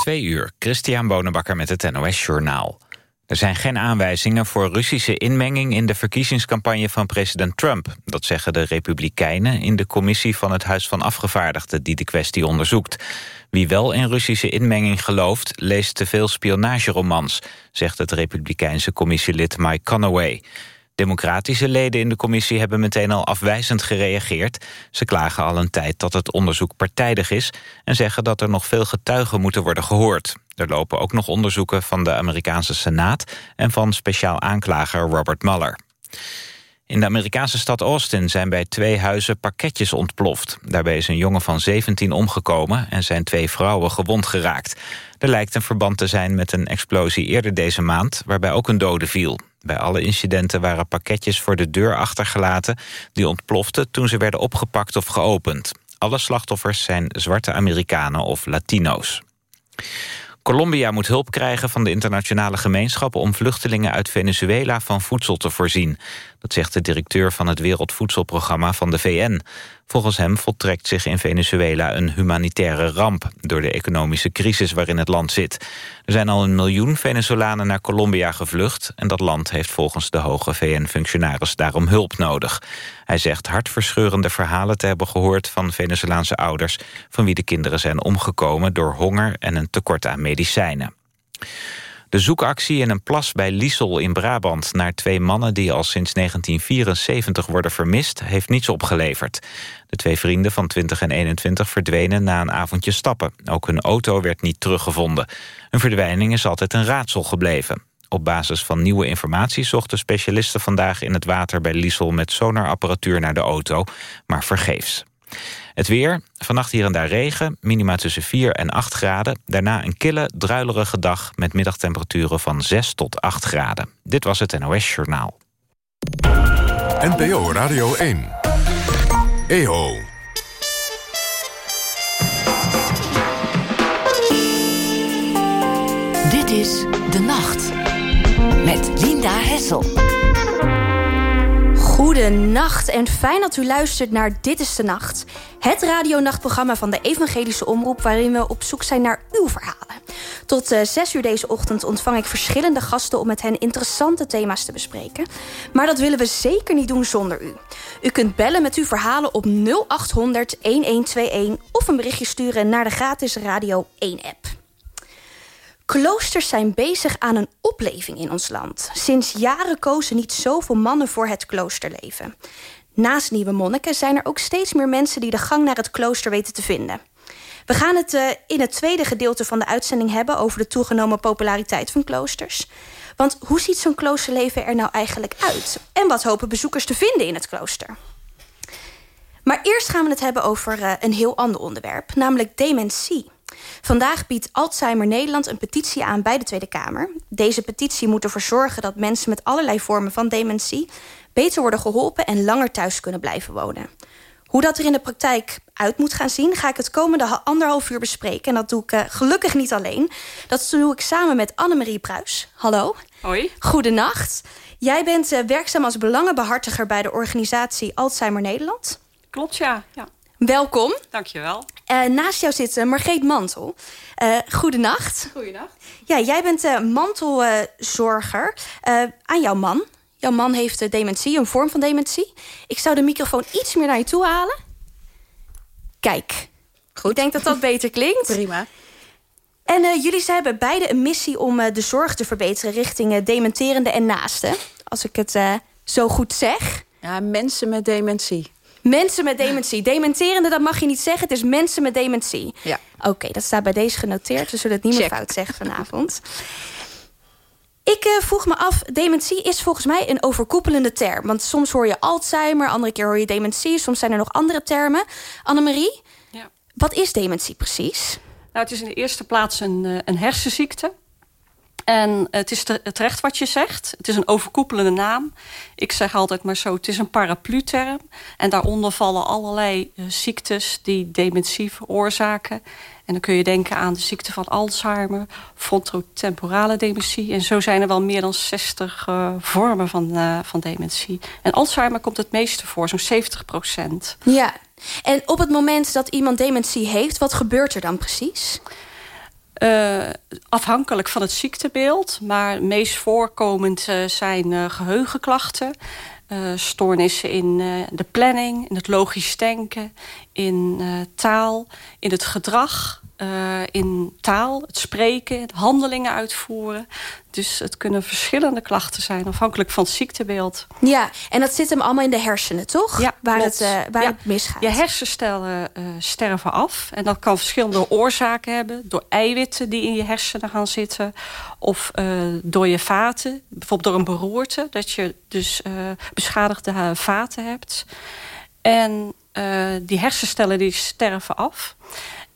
Twee uur, Christian Bonenbakker met het NOS Journaal. Er zijn geen aanwijzingen voor Russische inmenging... in de verkiezingscampagne van president Trump. Dat zeggen de Republikeinen in de commissie van het Huis van Afgevaardigden... die de kwestie onderzoekt. Wie wel in Russische inmenging gelooft... leest te veel spionageromans, zegt het Republikeinse commissielid Mike Conaway. Democratische leden in de commissie hebben meteen al afwijzend gereageerd. Ze klagen al een tijd dat het onderzoek partijdig is... en zeggen dat er nog veel getuigen moeten worden gehoord. Er lopen ook nog onderzoeken van de Amerikaanse Senaat... en van speciaal aanklager Robert Mueller. In de Amerikaanse stad Austin zijn bij twee huizen pakketjes ontploft. Daarbij is een jongen van 17 omgekomen en zijn twee vrouwen gewond geraakt. Er lijkt een verband te zijn met een explosie eerder deze maand... waarbij ook een dode viel. Bij alle incidenten waren pakketjes voor de deur achtergelaten... die ontploften toen ze werden opgepakt of geopend. Alle slachtoffers zijn zwarte Amerikanen of Latino's. Colombia moet hulp krijgen van de internationale gemeenschap... om vluchtelingen uit Venezuela van voedsel te voorzien. Dat zegt de directeur van het Wereldvoedselprogramma van de VN. Volgens hem voltrekt zich in Venezuela een humanitaire ramp... door de economische crisis waarin het land zit. Er zijn al een miljoen Venezolanen naar Colombia gevlucht... en dat land heeft volgens de hoge VN-functionaris daarom hulp nodig. Hij zegt hartverscheurende verhalen te hebben gehoord van Venezolaanse ouders... van wie de kinderen zijn omgekomen door honger en een tekort aan medicijnen. De zoekactie in een plas bij Liesel in Brabant... naar twee mannen die al sinds 1974 worden vermist... heeft niets opgeleverd. De twee vrienden van 20 en 21 verdwenen na een avondje stappen. Ook hun auto werd niet teruggevonden. Een verdwijning is altijd een raadsel gebleven. Op basis van nieuwe informatie zochten specialisten vandaag in het water bij Liesel... met sonarapparatuur naar de auto, maar vergeefs. Het weer, vannacht hier en daar regen, minima tussen 4 en 8 graden. Daarna een kille, druilerige dag met middagtemperaturen van 6 tot 8 graden. Dit was het NOS Journaal. NPO Radio 1. EO. Dit is De Nacht met Linda Hessel. Goedenacht en fijn dat u luistert naar Dit is de Nacht. Het radionachtprogramma van de Evangelische Omroep... waarin we op zoek zijn naar uw verhalen. Tot uh, zes uur deze ochtend ontvang ik verschillende gasten... om met hen interessante thema's te bespreken. Maar dat willen we zeker niet doen zonder u. U kunt bellen met uw verhalen op 0800 1121... of een berichtje sturen naar de gratis Radio 1-app. Kloosters zijn bezig aan een opleving in ons land. Sinds jaren kozen niet zoveel mannen voor het kloosterleven. Naast nieuwe monniken zijn er ook steeds meer mensen... die de gang naar het klooster weten te vinden. We gaan het uh, in het tweede gedeelte van de uitzending hebben... over de toegenomen populariteit van kloosters. Want hoe ziet zo'n kloosterleven er nou eigenlijk uit? En wat hopen bezoekers te vinden in het klooster? Maar eerst gaan we het hebben over uh, een heel ander onderwerp... namelijk dementie. Vandaag biedt Alzheimer Nederland een petitie aan bij de Tweede Kamer. Deze petitie moet ervoor zorgen dat mensen met allerlei vormen van dementie... beter worden geholpen en langer thuis kunnen blijven wonen. Hoe dat er in de praktijk uit moet gaan zien... ga ik het komende anderhalf uur bespreken. En dat doe ik uh, gelukkig niet alleen. Dat doe ik samen met Annemarie Pruis. Hallo. Hoi. Goedenacht. Jij bent uh, werkzaam als belangenbehartiger... bij de organisatie Alzheimer Nederland. Klopt, ja. ja. Welkom. Dankjewel. Uh, naast jou zit uh, Margreet Mantel. Uh, goedenacht. Goedenacht. Ja, jij bent uh, mantelzorger aan jouw man. Jouw man heeft dementie, een vorm van dementie. Ik zou de microfoon iets meer naar je toe halen. Kijk. Goed. Ik denk dat dat beter klinkt. Prima. En jullie hebben beide een missie om de zorg te verbeteren... richting dementerende en naasten. Als ik het zo goed zeg. Ja, mensen met dementie. Mensen met dementie. Dementerende, dat mag je niet zeggen. Het is mensen met dementie. Ja. Oké, okay, dat staat bij deze genoteerd. We zullen het niet Check. meer fout zeggen vanavond. Ik uh, vroeg me af, dementie is volgens mij een overkoepelende term. Want soms hoor je Alzheimer, andere keer hoor je dementie. Soms zijn er nog andere termen. Annemarie, ja. wat is dementie precies? Nou, het is in de eerste plaats een, uh, een hersenziekte. En het is terecht wat je zegt. Het is een overkoepelende naam. Ik zeg altijd maar zo, het is een paraplu-term. En daaronder vallen allerlei uh, ziektes die dementie veroorzaken. En dan kun je denken aan de ziekte van Alzheimer, frontotemporale dementie. En zo zijn er wel meer dan 60 uh, vormen van, uh, van dementie. En Alzheimer komt het meeste voor, zo'n 70 procent. Ja, en op het moment dat iemand dementie heeft, wat gebeurt er dan precies? Afhankelijk van het ziektebeeld. Maar meest voorkomend zijn geheugenklachten. stoornissen in de planning, in het logisch denken, in taal, in het gedrag. Uh, in taal, het spreken, het handelingen uitvoeren. Dus het kunnen verschillende klachten zijn, afhankelijk van het ziektebeeld. Ja, en dat zit hem allemaal in de hersenen, toch? Ja, waar, het, uh, waar het misgaat. Je hersencellen uh, sterven af. En dat kan verschillende oorzaken hebben. Door eiwitten die in je hersenen gaan zitten. Of door je vaten. Bijvoorbeeld door een beroerte. Dat je dus beschadigde vaten hebt. En die hersencellen die sterven af.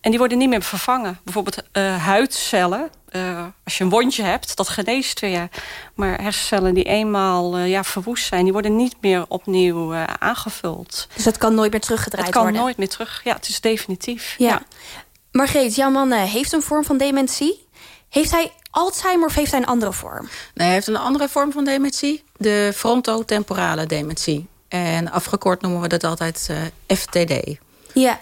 En die worden niet meer vervangen. Bijvoorbeeld uh, huidcellen. Uh, als je een wondje hebt, dat geneest weer. Maar hersencellen die eenmaal uh, ja, verwoest zijn... die worden niet meer opnieuw aangevuld. Dus dat kan nooit meer teruggedraaid worden? Het kan nooit meer terug. Ja, het is definitief. Ja. ja. Margreet, jouw man heeft een vorm van dementie. Heeft hij Alzheimer of heeft hij een andere vorm? Nee, hij heeft een andere vorm van dementie. De frontotemporale dementie. En afgekort noemen we dat altijd FTD. Ja,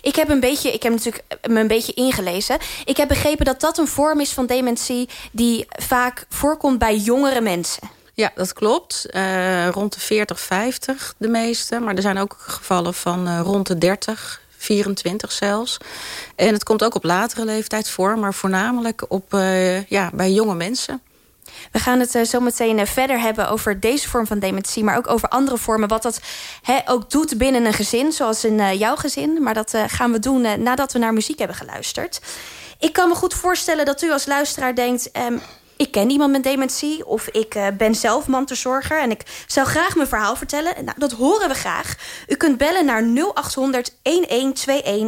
ik heb, een beetje, ik heb natuurlijk me een beetje ingelezen. Ik heb begrepen dat dat een vorm is van dementie... die vaak voorkomt bij jongere mensen. Ja, dat klopt. Uh, rond de 40, 50 de meeste. Maar er zijn ook gevallen van uh, rond de 30, 24 zelfs. En het komt ook op latere leeftijd voor... maar voornamelijk op, uh, ja, bij jonge mensen. We gaan het uh, zo meteen uh, verder hebben over deze vorm van dementie... maar ook over andere vormen. Wat dat ook doet binnen een gezin, zoals in uh, jouw gezin. Maar dat gaan we doen nadat we naar muziek hebben geluisterd. Ik kan me goed voorstellen dat u als luisteraar denkt... Um, ik ken iemand met dementie of ik ben zelf mantelzorger... en ik zou graag mijn verhaal vertellen. Nou, dat horen we graag. U kunt bellen naar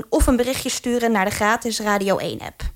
0800-1121 of een berichtje sturen... naar de gratis Radio 1-app.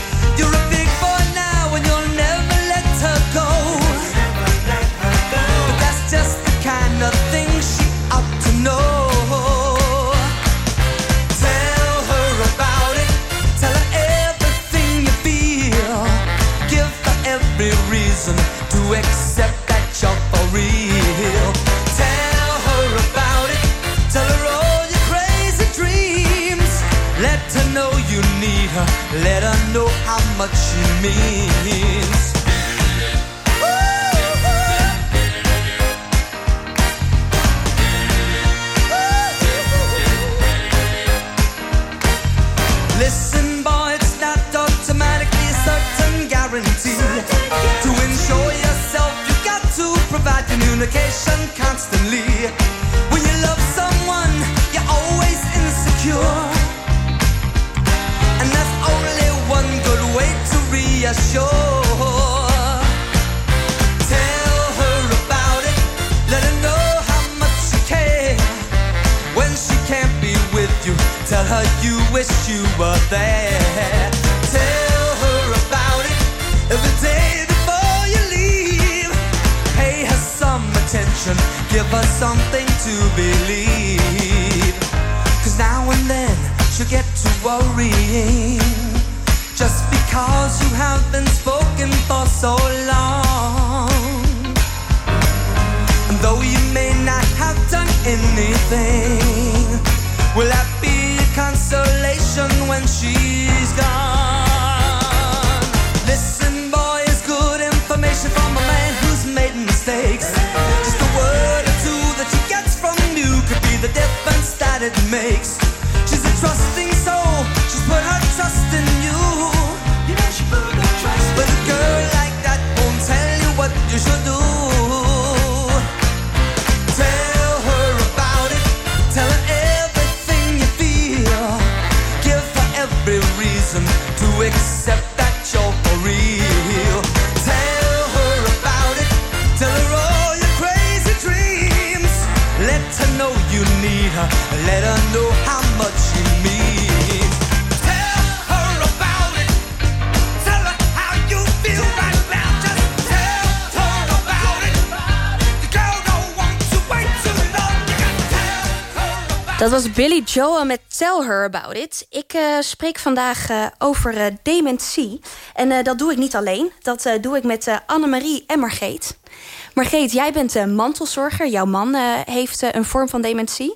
much you mean. Consolation when she's gone? Listen, boy, it's good information from a man who's made mistakes. Just a word or two that she gets from you could be the difference that it makes. She's a trusting Dat was Billy Joel met Tell Her About It. Ik uh, spreek vandaag uh, over uh, dementie. En dat doe ik niet alleen. Dat doe ik met Annemarie en Margreet. Margreet, jij bent mantelzorger. Jouw man heeft een vorm van dementie.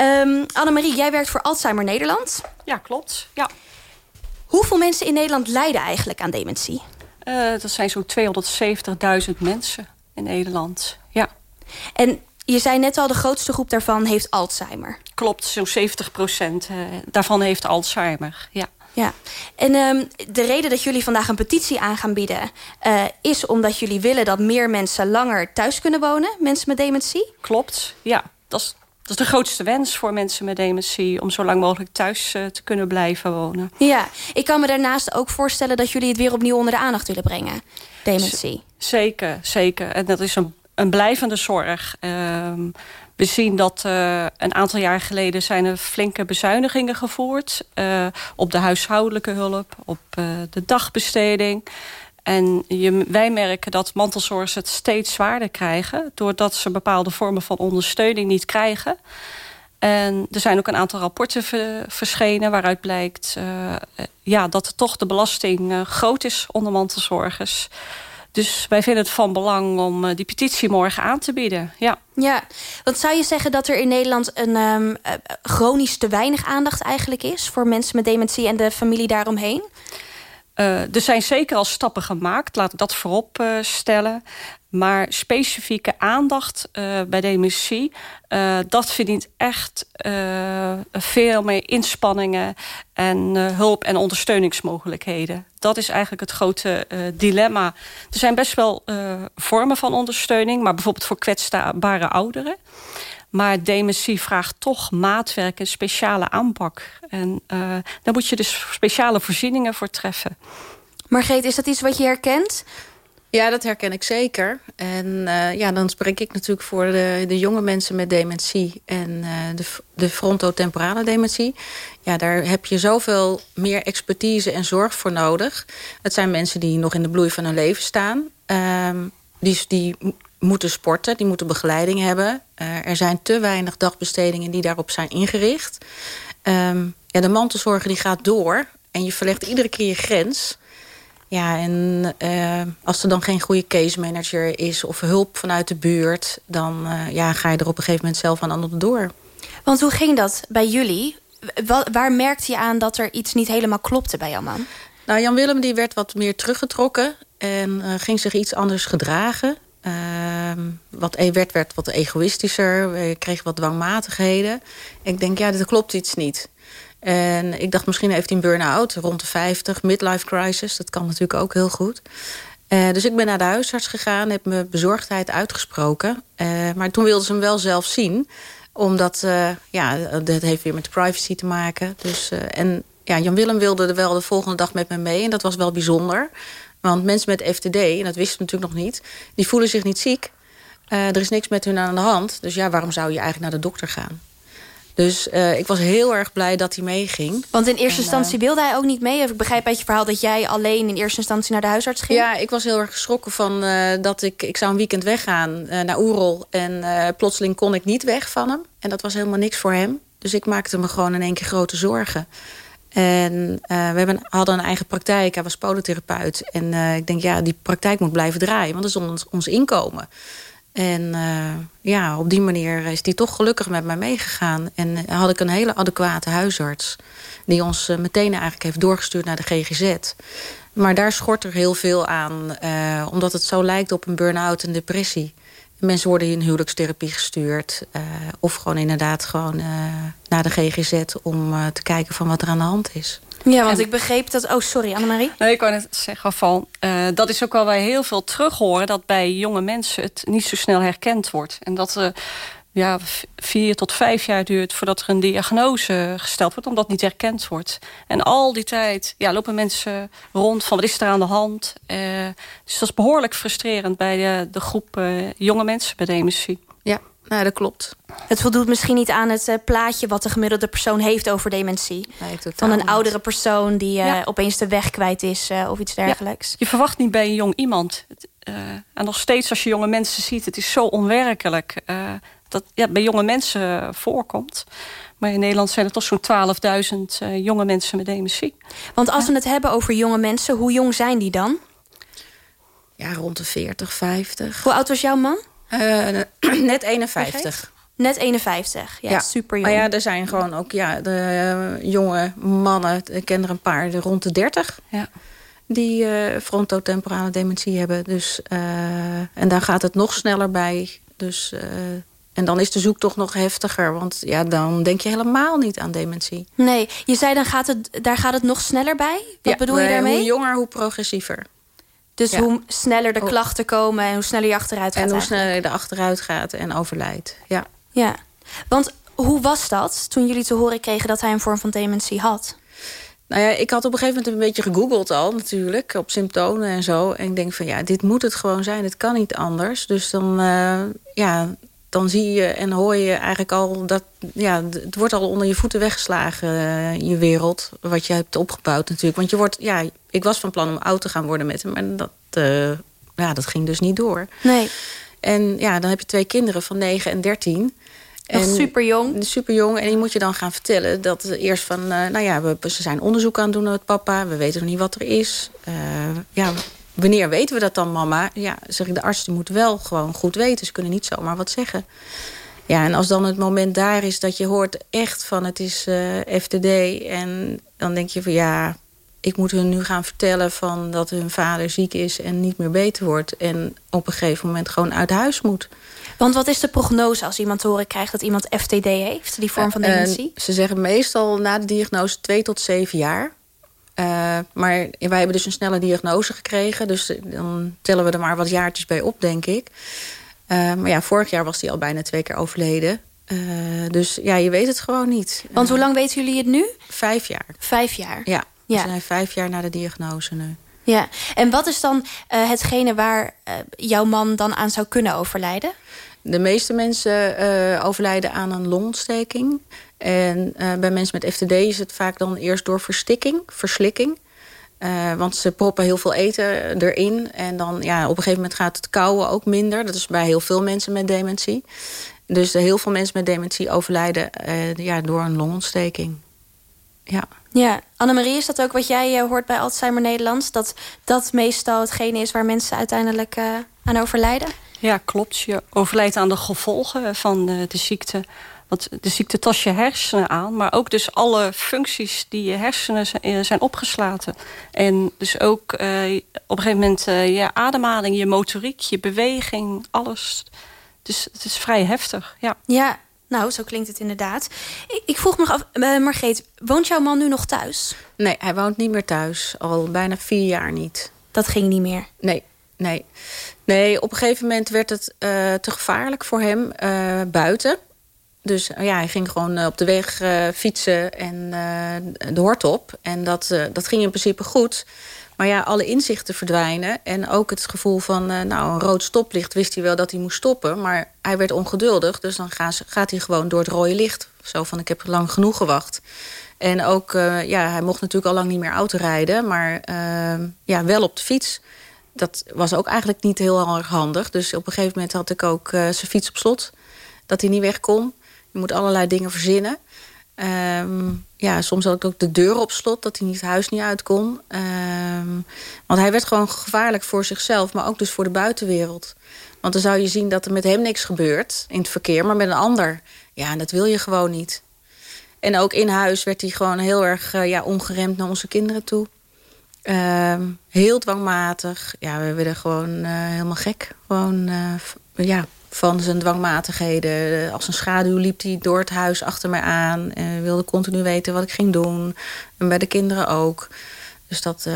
Um, Annemarie, jij werkt voor Alzheimer Nederland. Ja, klopt. Ja. Hoeveel mensen in Nederland lijden eigenlijk aan dementie? dat zijn zo'n 270.000 mensen in Nederland. Ja. En je zei net al, de grootste groep daarvan heeft Alzheimer. Klopt, zo'n 70 procent daarvan heeft Alzheimer, ja. Ja, en um, de reden dat jullie vandaag een petitie aan gaan bieden... Uh, is omdat jullie willen dat meer mensen langer thuis kunnen wonen. Mensen met dementie. Klopt, ja. Dat is, dat is de grootste wens voor mensen met dementie... om zo lang mogelijk thuis uh, te kunnen blijven wonen. Ja, ik kan me daarnaast ook voorstellen... dat jullie het weer opnieuw onder de aandacht willen brengen. Dementie. Z zeker, zeker. En dat is een een blijvende zorg. Um, we zien dat uh, een aantal jaar geleden zijn er flinke bezuinigingen gevoerd... Uh, op de huishoudelijke hulp, op uh, de dagbesteding. En je, wij merken dat mantelzorgers het steeds zwaarder krijgen... doordat ze bepaalde vormen van ondersteuning niet krijgen... En er zijn ook een aantal rapporten verschenen waaruit blijkt ja, dat toch de belasting groot is onder mantelzorgers. Dus wij vinden het van belang om uh, die petitie morgen aan te bieden. Ja. ja, want zou je zeggen dat er in Nederland een um, chronisch te weinig aandacht eigenlijk is... voor mensen met dementie en de familie daaromheen? Uh, er zijn zeker al stappen gemaakt, laat ik dat voorop uh, stellen. Maar specifieke aandacht uh, bij dementie, uh, dat verdient echt uh, veel meer inspanningen en hulp en ondersteuningsmogelijkheden. Dat is eigenlijk het grote dilemma. Er zijn best wel vormen van ondersteuning, maar bijvoorbeeld voor kwetsbare ouderen. Maar dementie vraagt toch maatwerk en speciale aanpak. En daar moet je dus speciale voorzieningen voor treffen. Margreet, is dat iets wat je herkent? Ja, dat herken ik zeker. En uh, ja, dan spreek ik natuurlijk voor de, de jonge mensen met dementie... en uh, de, de frontotemporale dementie. Ja, daar heb je zoveel meer expertise en zorg voor nodig. Het zijn mensen die nog in de bloei van hun leven staan. Uh, die, die moeten sporten, die moeten begeleiding hebben. Uh, er zijn te weinig dagbestedingen die daarop zijn ingericht. Um, ja, de mantelzorger die gaat door en je verlegt iedere keer je grens... Ja, en uh, als er dan geen goede case manager is... of hulp vanuit de buurt... dan uh, ja, ga je er op een gegeven moment zelf aan onderdoor. Want hoe ging dat bij jullie? waar merkte je aan dat er iets niet helemaal klopte bij jouw man? Nou, Jan-Willem die werd wat meer teruggetrokken... en uh, ging zich iets anders gedragen. Ehm, wat e-, werd, werd wat egoïstischer, we kregen wat dwangmatigheden. Ik denk, ja, dit klopt iets niet. En ik dacht, misschien heeft hij een burn-out, rond de 50, midlife crisis. Dat kan natuurlijk ook heel goed. Uh, dus ik ben naar de huisarts gegaan, heb mijn bezorgdheid uitgesproken. Uh, maar toen wilde ze hem wel zelf zien. Omdat, uh, ja, dat heeft weer met privacy te maken. Dus, en ja, Jan-Willem wilde er wel de volgende dag met me mee. En dat was wel bijzonder. Want mensen met FTD, en dat wisten we natuurlijk nog niet... die voelen zich niet ziek. er is niks met hun aan de hand. Dus ja, waarom zou je eigenlijk naar de dokter gaan? Dus uh, ik was heel erg blij dat hij meeging. Want in eerste en, instantie uh, wilde hij ook niet mee? Ik begrijp uit je verhaal dat jij alleen in eerste instantie naar de huisarts ging. Ja, ik was heel erg geschrokken van uh, dat ik... Ik zou een weekend weggaan naar Oerol. En plotseling kon ik niet weg van hem. En dat was helemaal niks voor hem. Dus ik maakte me gewoon in één keer grote zorgen. En we hebben, hadden een eigen praktijk. Hij was podotherapeut. En ik denk, ja, die praktijk moet blijven draaien. Want dat is ons, ons inkomen. En uh, ja, op die manier is die toch gelukkig met mij meegegaan. En had ik een hele adequate huisarts... die ons uh, meteen eigenlijk heeft doorgestuurd naar de GGZ. Maar daar schort er heel veel aan. Omdat het zo lijkt op een burn-out en depressie. Mensen worden in huwelijkstherapie gestuurd. of gewoon inderdaad gewoon naar de GGZ... om te kijken van wat er aan de hand is. Ja, want en, ik begreep dat... Oh, sorry, Annemarie. Nee, ik wou net zeggen van... Uh, dat is ook wel wij heel veel terug horen... dat bij jonge mensen het niet zo snel herkend wordt. En dat... Uh, ja, vier tot vijf jaar duurt voordat er een diagnose gesteld wordt... omdat het niet herkend wordt. En al die tijd ja, lopen mensen rond van wat is er aan de hand. Uh, dus dat is behoorlijk frustrerend bij de, de groep uh, jonge mensen bij dementie. Nou, dat klopt. Het voldoet misschien niet aan het uh, plaatje... wat de gemiddelde persoon heeft over dementie. Nee, Van een oudere persoon die uh, ja. opeens de weg kwijt is... Uh, of iets dergelijks. Ja. Je verwacht niet bij een jong iemand. en nog steeds als je jonge mensen ziet... het is zo onwerkelijk dat ja, bij jonge mensen voorkomt. Maar in Nederland zijn er toch zo'n 12.000 uh, jonge mensen met dementie. Want als we het hebben over jonge mensen, hoe jong zijn die dan? Ja, rond de 40, 50. Hoe oud was jouw man? Uh, net 51. Net 51, ja, super jong. Maar ja, er zijn gewoon ook ja, de uh, jonge mannen, ik ken er een paar, de rond de 30. Ja. Die uh, frontotemporale dementie hebben. Dus, uh, en daar gaat het nog sneller bij. Dus, en dan is de zoektocht nog heftiger. Want ja, dan denk je helemaal niet aan dementie. Nee, je zei dan gaat het, daar gaat het nog sneller bij? Wat ja, bedoel je daarmee? Hoe jonger, hoe progressiever. Dus ja. hoe sneller de klachten komen en hoe sneller je achteruit gaat. En hoe eigenlijk. sneller je achteruit gaat en overlijdt. Ja. Ja, want hoe was dat toen jullie te horen kregen dat hij een vorm van dementie had? Nou ja, ik had op een gegeven moment een beetje gegoogeld al natuurlijk. Op symptomen en zo. En ik denk van ja, dit moet het gewoon zijn. Het kan niet anders. Dus dan, uh, ja, dan zie je en hoor je eigenlijk al dat... Ja, het wordt al onder je voeten weggeslagen, uh, je wereld. Wat je hebt opgebouwd natuurlijk. Want je wordt, ja, ik was van plan om oud te gaan worden met hem. En dat, uh, ja, dat ging dus niet door. Nee. En ja, dan heb je twee kinderen van 9 en 13. Nog super jong. Super jong. En die moet je dan gaan vertellen dat eerst van... Uh, nou ja, we, ze zijn onderzoek aan het doen met papa. We weten nog niet wat er is. Uh, ja, wanneer weten we dat dan, mama? Ja, zeg ik, de arts die moet wel gewoon goed weten. Ze kunnen niet zomaar wat zeggen. Ja, en als dan het moment daar is dat je hoort echt van het is uh, FTD... en dan denk je van ja, ik moet hun nu gaan vertellen van dat hun vader ziek is en niet meer beter wordt. En op een gegeven moment gewoon uit huis moet. Want wat is de prognose als iemand horen krijgt dat iemand FTD heeft, die vorm van dementie? Uh, ze zeggen meestal na de diagnose 2 tot 7 jaar. Uh, maar wij hebben dus een snelle diagnose gekregen. Dus dan tellen we er maar wat jaartjes bij op, denk ik. Uh, maar ja, vorig jaar was hij al bijna twee keer overleden. dus ja, je weet het gewoon niet. Want hoe lang weten jullie het nu? Vijf jaar. Vijf jaar? Ja. Ja. We zijn vijf jaar na de diagnose nu. Ja, en wat is dan hetgene waar jouw man dan aan zou kunnen overlijden? De meeste mensen overlijden aan een longontsteking. En bij mensen met FTD is het vaak dan eerst door verstikking, verslikking. want ze proppen heel veel eten erin. En dan ja, op een gegeven moment gaat het kauwen ook minder. Dat is bij heel veel mensen met dementie. Dus heel veel mensen met dementie overlijden ja, door een longontsteking. Ja. Ja, Annemarie, is dat ook wat jij uh, hoort bij Alzheimer Nederlands? Dat dat meestal hetgene is waar mensen uiteindelijk uh, aan overlijden? Ja, klopt. Je overlijdt aan de gevolgen van de, de ziekte. Want de ziekte tast je hersenen aan, maar ook dus alle functies die je hersenen zijn, zijn opgeslaten. En dus ook uh, op een gegeven moment je ademhaling, je motoriek, je beweging, alles. Dus het is vrij heftig, ja. Ja, nou, zo klinkt het inderdaad. Ik, ik vroeg me af, uh, Margreet, woont jouw man nu nog thuis? Nee, hij woont niet meer thuis. Al bijna vier jaar niet. Dat ging niet meer? Nee, nee. Nee, op een gegeven moment werd het uh, te gevaarlijk voor hem uh, buiten. Dus ja, hij ging gewoon op de weg fietsen en de hort op. En dat, dat ging in principe goed. Maar ja, alle inzichten verdwijnen. En ook het gevoel van, nou, een rood stoplicht wist hij wel dat hij moest stoppen. Maar hij werd ongeduldig. Dus dan gaat, gaat hij gewoon door het rode licht. Zo van, ik heb lang genoeg gewacht. En ook, ja, hij mocht natuurlijk al lang niet meer auto rijden. Maar uh, ja, wel op de fiets. Dat was ook eigenlijk niet heel erg handig. Dus op een gegeven moment had ik ook zijn fiets op slot. Dat hij niet weg kon. Je moet allerlei dingen verzinnen. Um, ja, soms had ik ook de deur op slot, dat hij niet het huis niet uit kon. Um, want hij werd gewoon gevaarlijk voor zichzelf, maar ook dus voor de buitenwereld. Want dan zou je zien dat er met hem niks gebeurt in het verkeer, maar met een ander. Ja, dat wil je gewoon niet. En ook in huis werd hij gewoon heel erg uh, ja, ongeremd naar onze kinderen toe. Um, heel dwangmatig. Ja, we werden gewoon uh, helemaal gek. Gewoon, uh, ja, van zijn dwangmatigheden. Als een schaduw liep hij door het huis achter mij aan. En wilde continu weten wat ik ging doen. En bij de kinderen ook. Dus dat... Uh,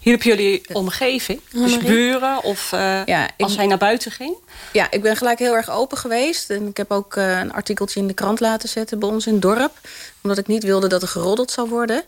Hier op jullie omgeving? Dus buren of uh, ja, ik, als hij naar buiten ging? Ja, ik ben gelijk heel erg open geweest. En ik heb ook uh, een artikeltje in de krant laten zetten bij ons in het dorp. Omdat ik niet wilde dat er geroddeld zou worden.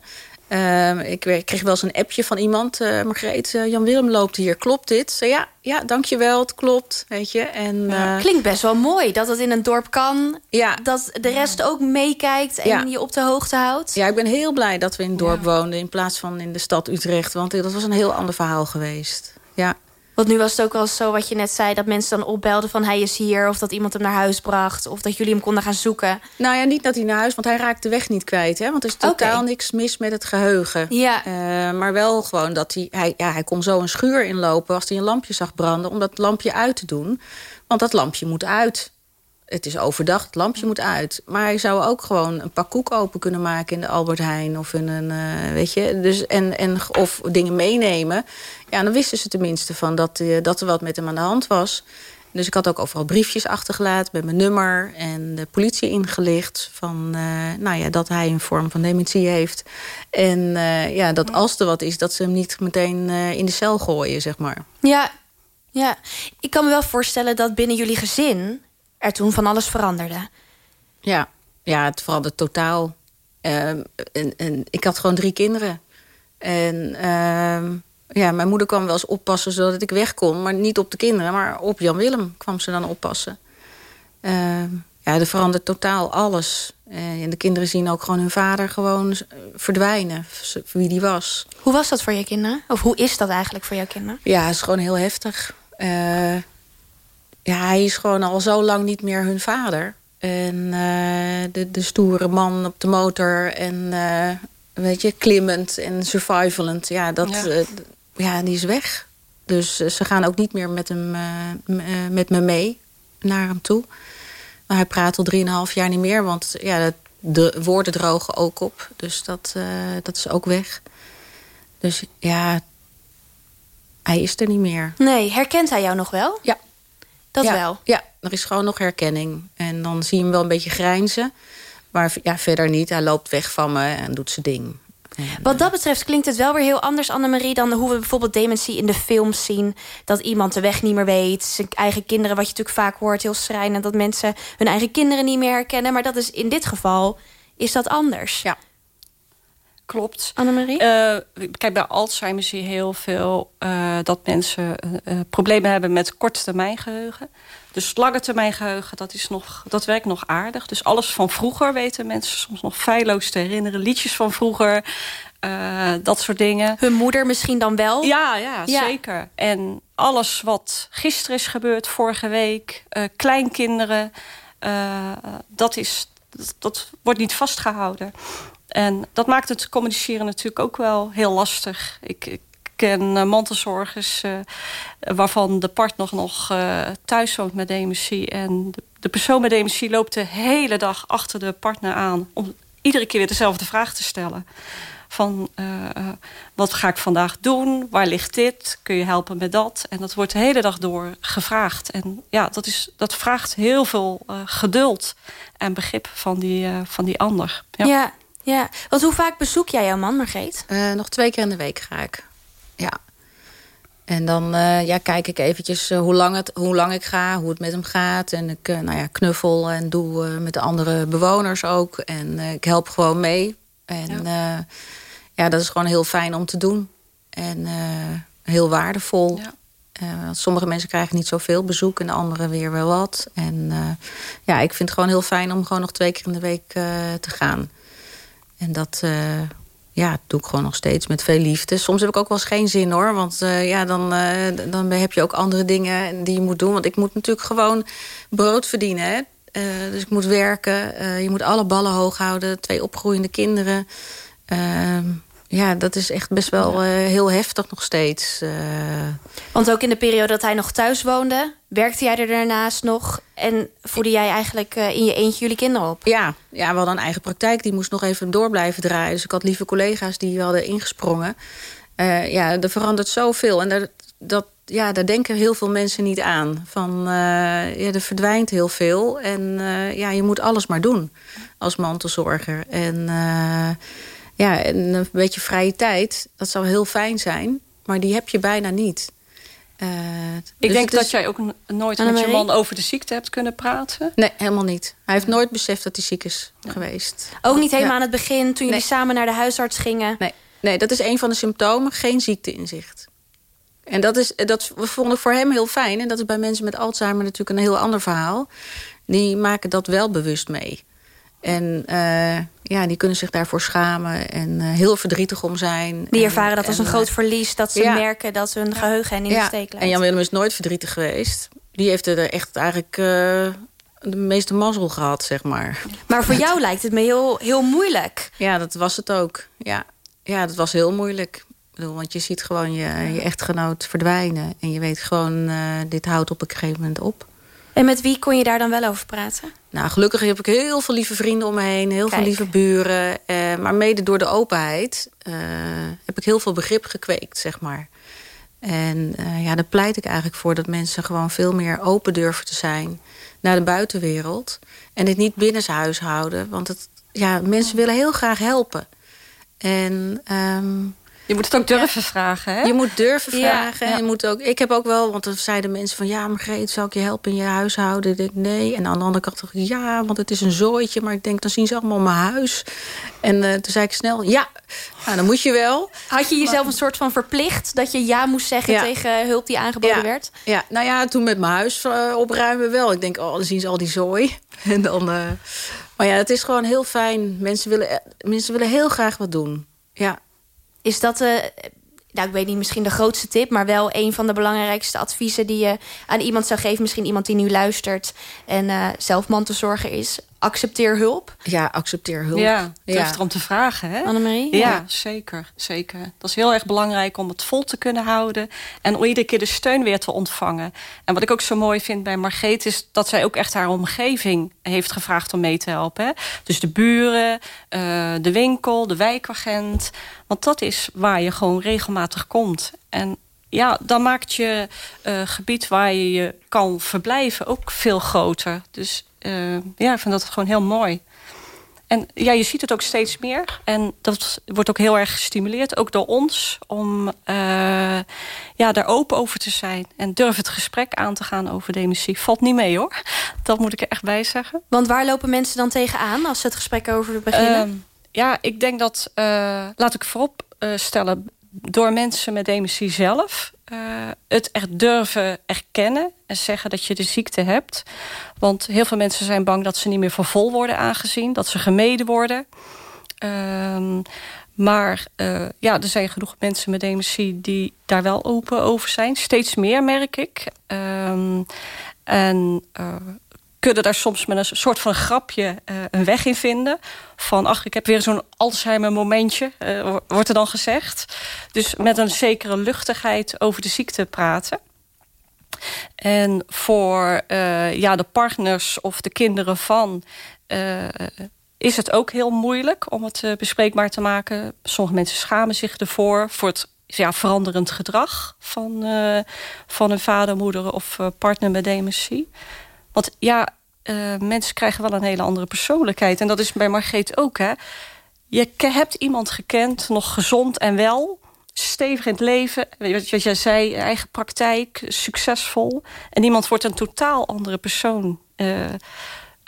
Uh, ik kreeg wel eens een appje van iemand. Uh, Margreet, uh, Jan Willem loopt hier. Klopt dit? Zei ja, ja, dankjewel. Het klopt. Weet je. En, ja. Klinkt best wel mooi dat het in een dorp kan. Ja. Dat de rest ook meekijkt en ja. je op de hoogte houdt. Ja, ik ben heel blij dat we in het dorp woonden. In plaats van in de stad Utrecht. Want dat was een heel ander verhaal geweest. Ja. Want nu was het ook wel zo wat je net zei... dat mensen dan opbelden van hij is hier... of dat iemand hem naar huis bracht... of dat jullie hem konden gaan zoeken. Nou ja, niet dat hij naar huis, want hij raakt de weg niet kwijt. Hè? Want er is totaal niks mis met het geheugen. Ja. Eh, maar wel gewoon dat hij, hij, ja, hij kon zo een schuur inlopen... als hij een lampje zag branden, om dat lampje uit te doen. Want dat lampje moet uit. Het is overdag, het lampje moet uit. Maar hij zou ook gewoon een pak koek open kunnen maken... in de Albert Heijn of in een, eh, weet je... Dus, en, en, of dingen meenemen. Ja, dan wisten ze tenminste van dat, eh, dat er wat met hem aan de hand was... Dus ik had ook overal briefjes achtergelaten met mijn nummer en de politie ingelicht van eh, nou ja, dat hij een vorm van dementie heeft. En ja, dat als er wat is, dat ze hem niet meteen in de cel gooien, zeg maar. Ja, ja. Ik kan me wel voorstellen dat binnen jullie gezin... er toen van alles veranderde. Ja, ja het verandert totaal. Ehm, en, en ik had gewoon drie kinderen. En ehm, ja, mijn moeder kwam wel eens oppassen zodat ik weg kon. Maar niet op de kinderen, maar op Jan Willem kwam ze dan oppassen. Ehm, ja, er verandert totaal alles. Eh, en de kinderen zien ook gewoon hun vader gewoon eh, verdwijnen. Wie die was. Hoe was dat voor je kinderen? Of hoe is dat eigenlijk voor jouw kinderen? Ja, het is gewoon heel heftig. Eh, ja, hij is gewoon al zo lang niet meer hun vader. En eh, de, de stoere man op de motor en eh, weet je, klimmend en survivalend. Ja, dat, Ja. ja die is weg. Dus eh, ze gaan ook niet meer met, hem, eh, eh, met me mee naar hem toe. Maar hij praat al drieënhalf jaar niet meer, want ja, de, de woorden drogen ook op. Dus dat, eh, dat is ook weg. Dus ja, hij is er niet meer. Nee, herkent hij jou nog wel? Ja. Dat ja, wel. Ja, er is gewoon nog herkenning. En dan zie je hem wel een beetje grijnzen. Maar ja, verder niet. Hij loopt weg van me en doet zijn ding. En, Wat dat betreft klinkt het wel weer heel anders, Annemarie... dan hoe we bijvoorbeeld dementie in de films zien. Dat iemand de weg niet meer weet. Zijn eigen kinderen, wat je natuurlijk vaak hoort, heel schrijnend... dat mensen hun eigen kinderen niet meer herkennen. Maar dat is in dit geval is dat anders. Ja. Klopt. Annemarie? Eh, kijk, bij Alzheimer zie je heel veel eh, dat mensen eh, problemen hebben met korttermijn geheugen. Dus lange termijn geheugen, dat, is nog, dat werkt nog aardig. Dus alles van vroeger weten mensen soms nog feilloos te herinneren. Liedjes van vroeger, dat soort dingen. Hun moeder misschien dan wel? Ja, ja, Ja. zeker. En alles wat gisteren is gebeurd, vorige week, kleinkinderen, dat, is, dat, dat wordt niet vastgehouden. En dat maakt het communiceren natuurlijk ook wel heel lastig. Ik, ik ken eh, mantelzorgers eh, waarvan de partner nog eh, thuis woont met dementie. En de, de persoon met dementie loopt de hele dag achter de partner aan... om iedere keer weer dezelfde vraag te stellen. Van, wat ga ik vandaag doen? Waar ligt dit? Kun je helpen met dat? En dat wordt de hele dag door gevraagd. En ja, dat, is, dat vraagt heel veel geduld en begrip van die, van die ander. Ja. ja. Ja. Want hoe vaak bezoek jij jouw man, Margreet? eh, nog twee keer in de week ga ik. Ja. En dan eh, ja, kijk ik eventjes eh, hoe, lang het, hoe lang ik ga, hoe het met hem gaat. En ik nou ja, knuffel en doe met de andere bewoners ook. En ik help gewoon mee. En ja. ja, dat is gewoon heel fijn om te doen. En heel waardevol. Ja. Uh, sommige mensen krijgen niet zoveel bezoek en de anderen weer wel wat. En uh, ja, ik vind het gewoon heel fijn om gewoon nog twee keer in de week uh, te gaan. En dat uh, ja, doe ik gewoon nog steeds met veel liefde. Soms heb ik ook wel eens geen zin hoor. Want uh, ja, dan, uh, dan heb je ook andere dingen die je moet doen. Want ik moet natuurlijk gewoon brood verdienen. Hè? Dus ik moet werken. Je moet alle ballen hoog houden. Twee opgroeiende kinderen. Ja, dat is echt best wel uh, heel heftig nog steeds. Uh... Want ook in de periode dat hij nog thuis woonde... werkte jij er daarnaast nog... en voedde jij eigenlijk uh, in je eentje jullie kinderen op? Ja, ja, we hadden een eigen praktijk. Die moest nog even door blijven draaien. Dus ik had lieve collega's die hadden ingesprongen. Uh, ja, er verandert zoveel. En dat, dat, ja, daar denken heel veel mensen niet aan. Van, uh, ja, er verdwijnt heel veel. En uh, ja, je moet alles maar doen als mantelzorger. En ja, en een beetje vrije tijd, dat zou heel fijn zijn. Maar die heb je bijna niet. Uh, ik dus denk dat jij ook nooit met je man over de ziekte hebt kunnen praten. Nee, helemaal niet. Hij heeft nooit beseft dat hij ziek is ja. geweest. Ook niet helemaal ja. aan het begin, toen jullie nee. samen naar de huisarts gingen? Nee. nee, dat is een van de symptomen. Geen ziekteinzicht. En dat, is, dat vond ik voor hem heel fijn. En dat is bij mensen met Alzheimer natuurlijk een heel ander verhaal. Die maken dat wel bewust mee. En uh, ja, die kunnen zich daarvoor schamen en uh, heel verdrietig om zijn. Die ervaren dat als een groot verlies. Dat ze ja. merken dat ze hun geheugen hen in de steek laat. En Jan Willem is nooit verdrietig geweest. Die heeft er echt eigenlijk uh, de meeste mazzel gehad, zeg maar. Maar voor jou lijkt het me heel, heel moeilijk. Ja, dat was het ook. Ja, ja dat was heel moeilijk. Bedoel, want je ziet gewoon je, je echtgenoot verdwijnen. En je weet gewoon, dit houdt op een gegeven moment op. En met wie kon je daar dan wel over praten? Nou, gelukkig heb ik heel veel lieve vrienden om me heen. Heel Kijk. veel lieve buren. Eh, maar mede door de openheid uh, heb ik heel veel begrip gekweekt, zeg maar. En uh, ja, daar pleit ik eigenlijk voor dat mensen gewoon veel meer open durven te zijn naar de buitenwereld. En dit niet binnenshuis houden. Want het, ja, mensen willen heel graag helpen. En um, je moet het ook durven ja. vragen, hè? Je moet durven vragen. Ja. Je moet ook, ik heb ook wel, want dan zeiden mensen van... ja, Margreet, zou ik je helpen in je huishouden? Ik denk, nee. En aan de andere kant dacht ik, ja, want het is een zooitje. Maar ik denk, dan zien ze allemaal mijn huis. En uh, toen zei ik snel, ja, nou, dan moet je wel. Had je jezelf maar, een soort van verplicht... dat je ja moest zeggen ja. tegen hulp die aangeboden werd? Ja, nou ja, toen met mijn huis uh, opruimen wel. Ik denk, oh, dan zien ze al die zooi. En dan... Uh, maar ja, het is gewoon heel fijn. Mensen willen, mensen willen heel graag wat doen. Ja. Is dat, uh, nou ik weet niet, misschien de grootste tip... maar wel een van de belangrijkste adviezen die je aan iemand zou geven? Misschien iemand die nu luistert en uh, zelf mantelzorger is accepteer hulp. Ja, accepteer hulp. Ja, durf ja. erom te vragen. Hè? Annemarie? Ja, ja, zeker, zeker. Dat is heel erg belangrijk om het vol te kunnen houden. En om iedere keer de steun weer te ontvangen. En wat ik ook zo mooi vind bij Margreet... is dat zij ook echt haar omgeving heeft gevraagd om mee te helpen. Hè? Dus de buren, uh, de winkel, de wijkagent. Want dat is waar je gewoon regelmatig komt. En ja, dan maakt je uh, gebied waar je je kan verblijven ook veel groter. Dus ja, ik vind dat gewoon heel mooi. En ja, je ziet het ook steeds meer. En dat wordt ook heel erg gestimuleerd, ook door ons... om uh, ja, daar open over te zijn. En durf het gesprek aan te gaan over dementie. Valt niet mee, hoor. Dat moet ik er echt bij zeggen. Want waar lopen mensen dan tegenaan als ze het gesprek over beginnen? Uh, ja, ik denk dat, uh, laat ik voorop stellen... door mensen met dementie zelf uh, het echt durven erkennen en zeggen dat je de ziekte hebt. Want heel veel mensen zijn bang dat ze niet meer voor vol worden aangezien. Dat ze gemeden worden. Um, maar uh, ja, er zijn genoeg mensen met dementie die daar wel open over zijn. Steeds meer, merk ik. Um, en uh, kunnen daar soms met een soort van grapje uh, een weg in vinden. Van, ach, ik heb weer zo'n Alzheimer momentje, uh, wordt er dan gezegd. Dus met een zekere luchtigheid over de ziekte praten. En voor uh, ja, de partners of de kinderen van... is het ook heel moeilijk om het bespreekbaar te maken. Sommige mensen schamen zich ervoor... voor het ja, veranderend gedrag van, van een vader, moeder of partner met dementie. Want ja, uh, mensen krijgen wel een hele andere persoonlijkheid. En dat is bij Margreet ook, hè. Je hebt iemand gekend, nog gezond en wel stevig in het leven. Wat jij zei, eigen praktijk, succesvol. En iemand wordt een totaal andere persoon. Uh,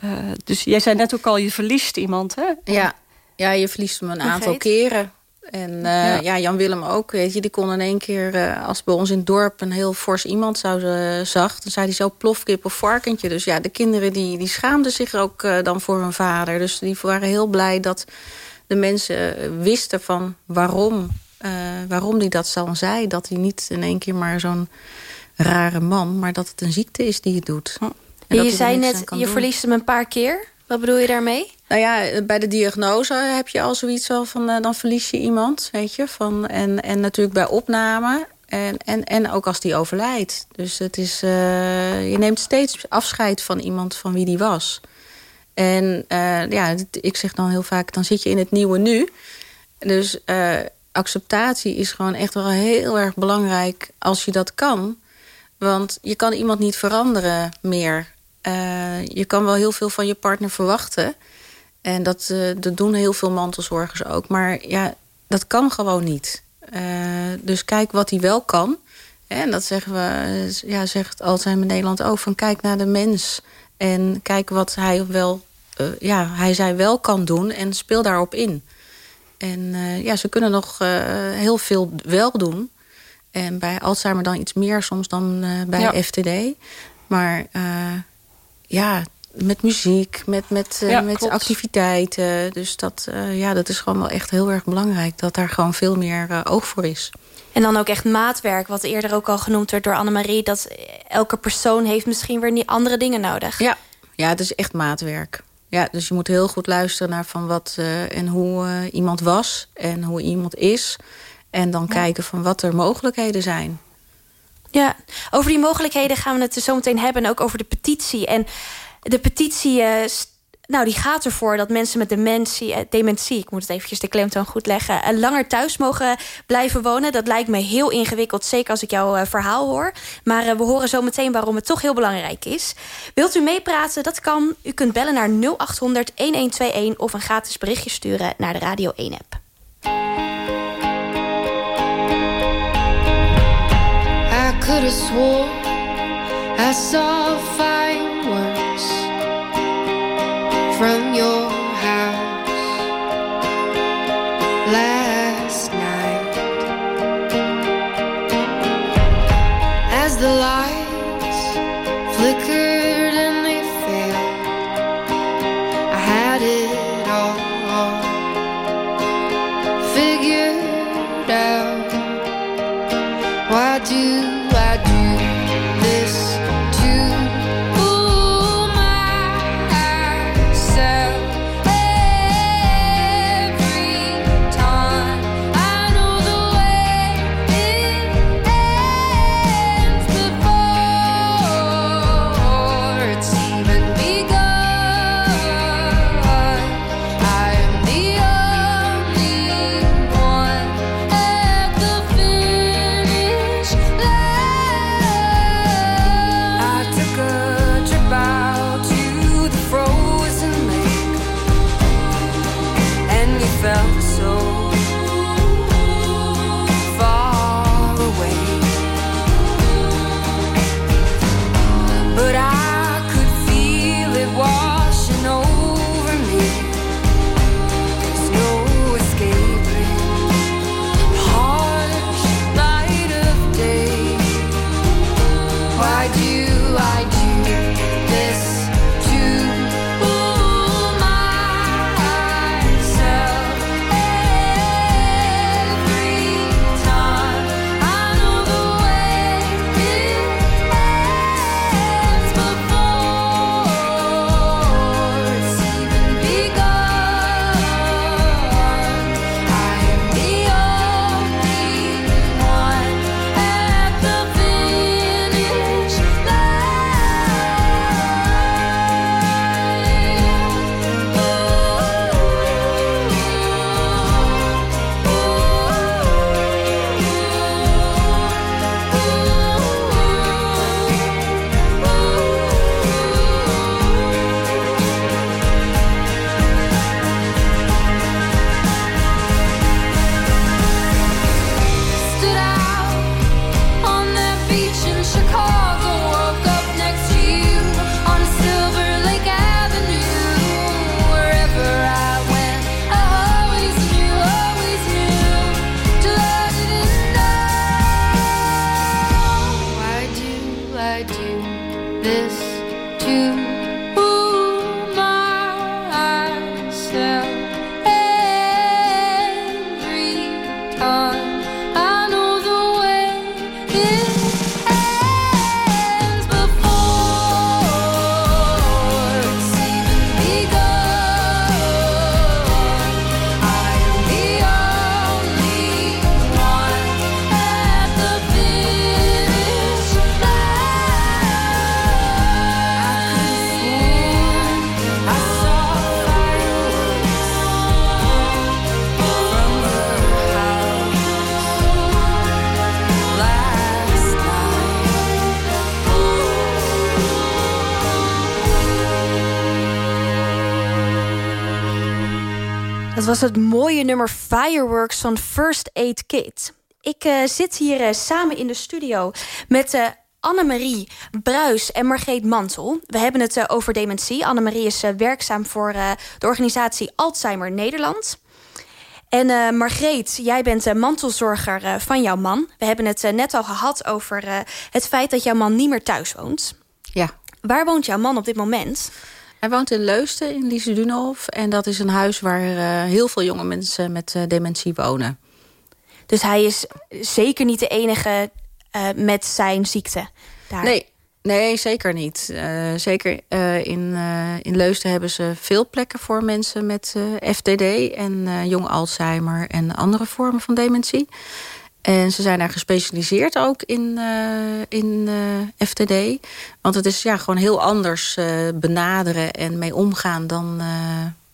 uh, dus jij zei net ook al, je verliest iemand, hè? Ja, ja je verliest hem een aantal keren. En uh, ja. ja. Jan Willem ook, weet je, die kon in één keer... Uh, als bij ons in het dorp een heel fors iemand zou, uh, zag... dan zei hij zo plofkip of varkentje. Dus ja, de kinderen die, die schaamden zich ook dan voor hun vader. Dus die waren heel blij dat de mensen wisten van waarom... waarom die dat dan zei. Dat hij niet in één keer maar zo'n rare man... maar dat het een ziekte is die het doet. En je zei net, je doen. verliest hem een paar keer. Wat bedoel je daarmee? Nou ja, bij de diagnose heb je al zoiets van... Uh, dan verlies je iemand, weet je. Van, en, en natuurlijk bij opname. En, en, en ook als die overlijdt. Dus het is, uh, je neemt steeds afscheid van iemand van wie die was. En uh, ja, ik zeg dan heel vaak... dan zit je in het nieuwe nu. Dus acceptatie is gewoon echt wel heel erg belangrijk... als je dat kan. Want je kan iemand niet veranderen meer... Uh, je kan wel heel veel van je partner verwachten. En dat, uh, dat doen heel veel mantelzorgers ook. Maar ja, dat kan gewoon niet. Uh, dus kijk wat hij wel kan. En dat zeggen we, ja, zegt Alzheimer Nederland ook. Van kijk naar de mens. En kijk wat hij wel, ja, hij zij wel kan doen. En speel daarop in. En ja, ze kunnen nog heel veel wel doen. En bij Alzheimer dan iets meer soms dan bij ja. FTD. Maar ja, met muziek, met, met, Ja, met klopt. activiteiten. Dus dat, eh, ja, dat is gewoon wel echt heel erg belangrijk. Dat daar gewoon veel meer eh, oog voor is. En dan ook echt maatwerk, wat eerder ook al genoemd werd door Annemarie. Dat elke persoon heeft misschien weer niet andere dingen nodig. Ja, ja het is echt maatwerk. Ja, dus je moet heel goed luisteren naar van wat eh, en hoe eh, iemand was en hoe iemand is. En dan kijken van wat er mogelijkheden zijn. Ja, over die mogelijkheden gaan we het zo meteen hebben. En ook over de petitie. En de petitie, eh, nou, die gaat ervoor dat mensen met dementie, eh, dementie, ik moet het eventjes de klemtoon goed leggen, eh, langer thuis mogen blijven wonen. Dat lijkt me heel ingewikkeld, zeker als ik jouw verhaal hoor. Maar we horen zo meteen waarom het toch heel belangrijk is. Wilt u meepraten? Dat kan. U kunt bellen naar 0800 1121 of een gratis berichtje sturen naar de Radio 1 could have swore I saw fireworks from your to was het mooie nummer Fireworks van First Aid Kit. Ik eh, zit hier eh, samen in de studio met eh Annemarie Bruis en Margreet Mantel. We hebben het over dementie. Annemarie is werkzaam voor de organisatie Alzheimer Nederland. En Margreet, jij bent mantelzorger van jouw man. We hebben het net al gehad over het feit dat jouw man niet meer thuis woont. Ja, Waar woont jouw man op dit moment? Hij woont in Leusden, in Liesdunhof. En dat is een huis waar eh, heel veel jonge mensen met eh, dementie wonen. Dus hij is zeker niet de enige eh, met zijn ziekte. Daar. Nee, nee, zeker niet. Zeker in, in Leusden hebben ze veel plekken voor mensen met FTD... en jong Alzheimer en andere vormen van dementie. En ze zijn daar gespecialiseerd ook in, eh, in eh, FTD. Want het is ja, gewoon heel anders eh, benaderen en mee omgaan... dan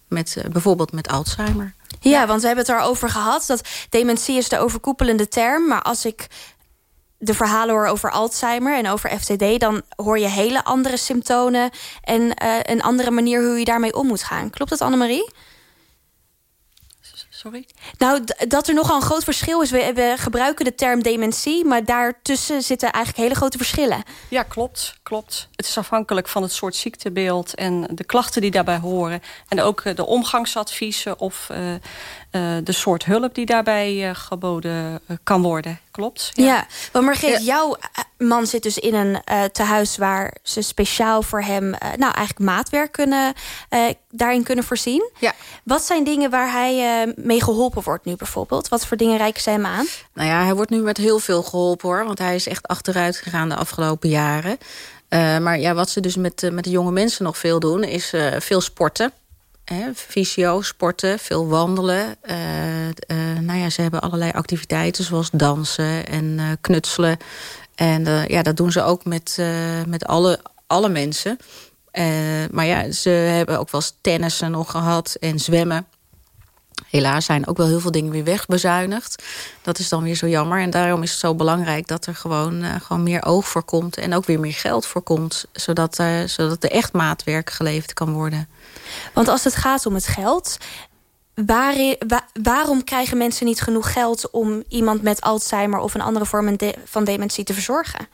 met, bijvoorbeeld met Alzheimer. Ja, want we hebben het erover gehad. Dat dementie is de overkoepelende term. Maar als ik de verhalen hoor over Alzheimer en over FTD... dan hoor je hele andere symptomen... en een andere manier hoe je daarmee om moet gaan. Klopt dat, Annemarie? Sorry? Nou, dat er nogal een groot verschil is. We, gebruiken de term dementie... maar daartussen zitten eigenlijk hele grote verschillen. Ja, klopt, klopt. Het is afhankelijk van het soort ziektebeeld en de klachten die daarbij horen. En ook eh, de omgangsadviezen of eh, de soort hulp die daarbij eh, geboden eh, kan worden. Klopt? Ja, want Margreet, jouw eh, man zit dus in een eh, tehuis... waar ze speciaal voor hem eh, nou, eigenlijk maatwerk kunnen, eh, daarin kunnen voorzien. Ja. Wat zijn dingen waar hij eh, mee geholpen wordt nu bijvoorbeeld? Wat voor dingen reiken ze hem aan? Nou ja, hij wordt nu met heel veel geholpen hoor. Want hij is echt achteruit gegaan de afgelopen jaren. Eh, maar ja, wat ze dus met, eh, met de jonge mensen nog veel doen... is eh, veel sporten. Fysio, sporten, veel wandelen. Eh, eh, nou ja, ze hebben allerlei activiteiten zoals dansen en eh, knutselen. En ja, dat doen ze ook met, met alle, alle mensen. Maar ja, ze hebben ook wel eens tennissen nog gehad en zwemmen. Helaas zijn ook wel heel veel dingen weer wegbezuinigd. Dat is dan weer zo jammer. En daarom is het zo belangrijk dat er gewoon, gewoon meer oog voor komt. En ook weer meer geld voor komt. Zodat, zodat er echt maatwerk geleverd kan worden. Want als het gaat om het geld... waarom krijgen mensen niet genoeg geld... om iemand met Alzheimer of een andere vorm van dementie te verzorgen?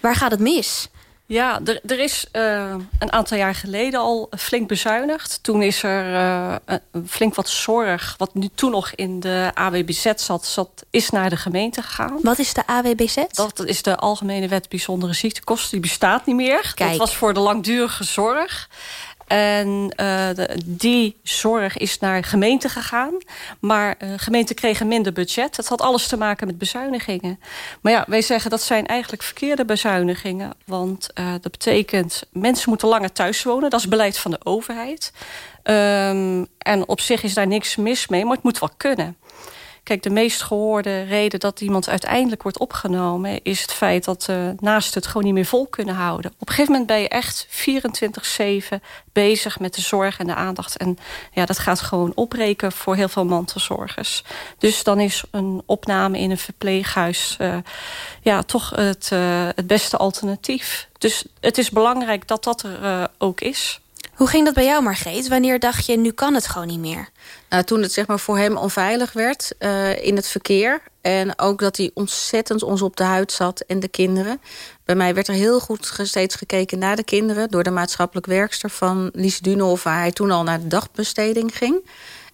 Waar gaat het mis? Ja, er, er is eh, een aantal jaar geleden al flink bezuinigd. Toen is er eh, flink wat zorg, wat nu toen nog in de AWBZ zat, zat is naar de gemeente gegaan. Wat is de AWBZ? Dat is de Algemene Wet Bijzondere Ziektekosten. Die bestaat niet meer. Kijk. Dat was voor de langdurige zorg. En de- die zorg is naar gemeente gegaan. Maar eh gemeenten kregen minder budget. Dat had alles te maken met bezuinigingen. Maar ja, wij zeggen dat zijn eigenlijk verkeerde bezuinigingen. Want eh, dat betekent mensen moeten langer thuis wonen. Dat is beleid van de overheid. Ehm, en op zich is daar niks mis mee, maar het moet wel kunnen. Kijk, de meest gehoorde reden dat iemand uiteindelijk wordt opgenomen... is het feit dat uh, naast het gewoon niet meer vol kunnen houden. Op een gegeven moment ben je echt 24-7 bezig met de zorg en de aandacht. En ja, dat gaat gewoon opbreken voor heel veel mantelzorgers. Dus dan is een opname in een verpleeghuis... Uh, ja, toch het, uh, het beste alternatief. Dus het is belangrijk dat dat er ook is. Hoe ging dat bij jou, Margreet? Wanneer dacht je, nu kan het gewoon niet meer? Nou, toen het zeg maar, voor hem onveilig werd uh, in het verkeer. En ook dat hij ontzettend ons op de huid zat en de kinderen. Bij mij werd er heel goed steeds gekeken naar de kinderen... door de maatschappelijk werkster van Lies Dunhoff... waar hij toen al naar de dagbesteding ging.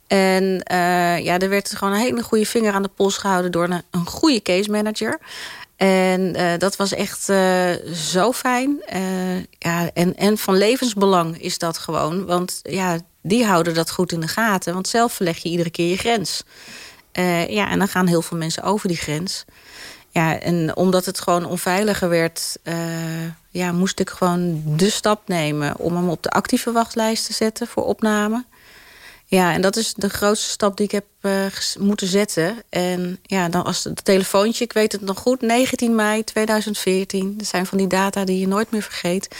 En uh, ja, er werd gewoon een hele goede vinger aan de pols gehouden... door een goede case manager... En uh, dat was echt uh, zo fijn. Uh, ja, en, en van levensbelang is dat gewoon. Want ja, die houden dat goed in de gaten. Want zelf verleg je iedere keer je grens. ja, en dan gaan heel veel mensen over die grens. Ja, en omdat het gewoon onveiliger werd... ja, moest ik gewoon de stap nemen... om hem op de actieve wachtlijst te zetten voor opname. Ja, en dat is de grootste stap die ik heb uh, moeten zetten. En ja, dan als het telefoontje, ik weet het nog goed, 19 mei 2014. Dat zijn van die data die je nooit meer vergeet.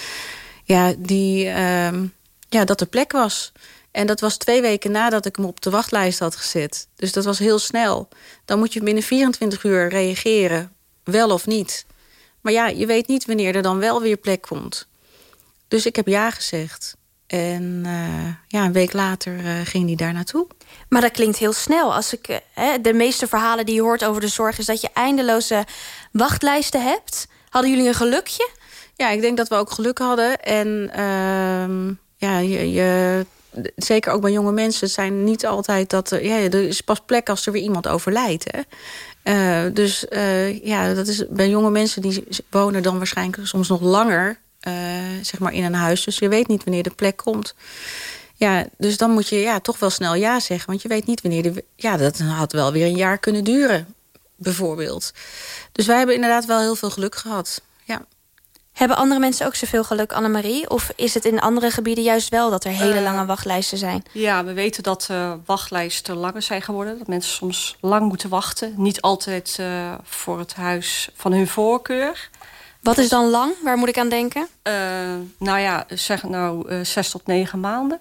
Ja, die, uh, ja dat er plek was. En dat was twee weken nadat ik hem op de wachtlijst had gezet. Dus dat was heel snel. Dan moet je binnen 24 uur reageren, wel of niet. Maar ja, je weet niet wanneer er dan wel weer plek komt. Dus ik heb ja gezegd. En uh, ja, een week later uh, ging hij daar naartoe. Maar dat klinkt heel snel. Als ik, uh, de meeste verhalen die je hoort over de zorg... is dat je eindeloze wachtlijsten hebt. Hadden jullie een gelukje? Ja, ik denk dat we ook geluk hadden. En ja, je, je, zeker ook bij jonge mensen... zijn niet altijd dat... ja, er is pas plek als er weer iemand overlijdt. Hè? Uh, dus uh, ja, dat is bij jonge mensen die wonen dan waarschijnlijk soms nog langer eh, zeg maar in een huis. Dus je weet niet wanneer de plek komt. Ja, dus dan moet je ja, toch wel snel ja zeggen. Want je weet niet wanneer de... Ja, dat had wel weer een jaar kunnen duren, bijvoorbeeld. Dus wij hebben inderdaad wel heel veel geluk gehad. Ja. Hebben andere mensen ook zoveel geluk, Annemarie? Of is het in andere gebieden juist wel dat er hele Eh, lange wachtlijsten zijn? Ja, we weten dat uh, wachtlijsten langer zijn geworden. Dat mensen soms lang moeten wachten. Niet altijd uh, voor het huis van hun voorkeur. Wat is dan lang? Waar moet ik aan denken? Uh, nou ja, zeg nou uh, zes tot negen maanden.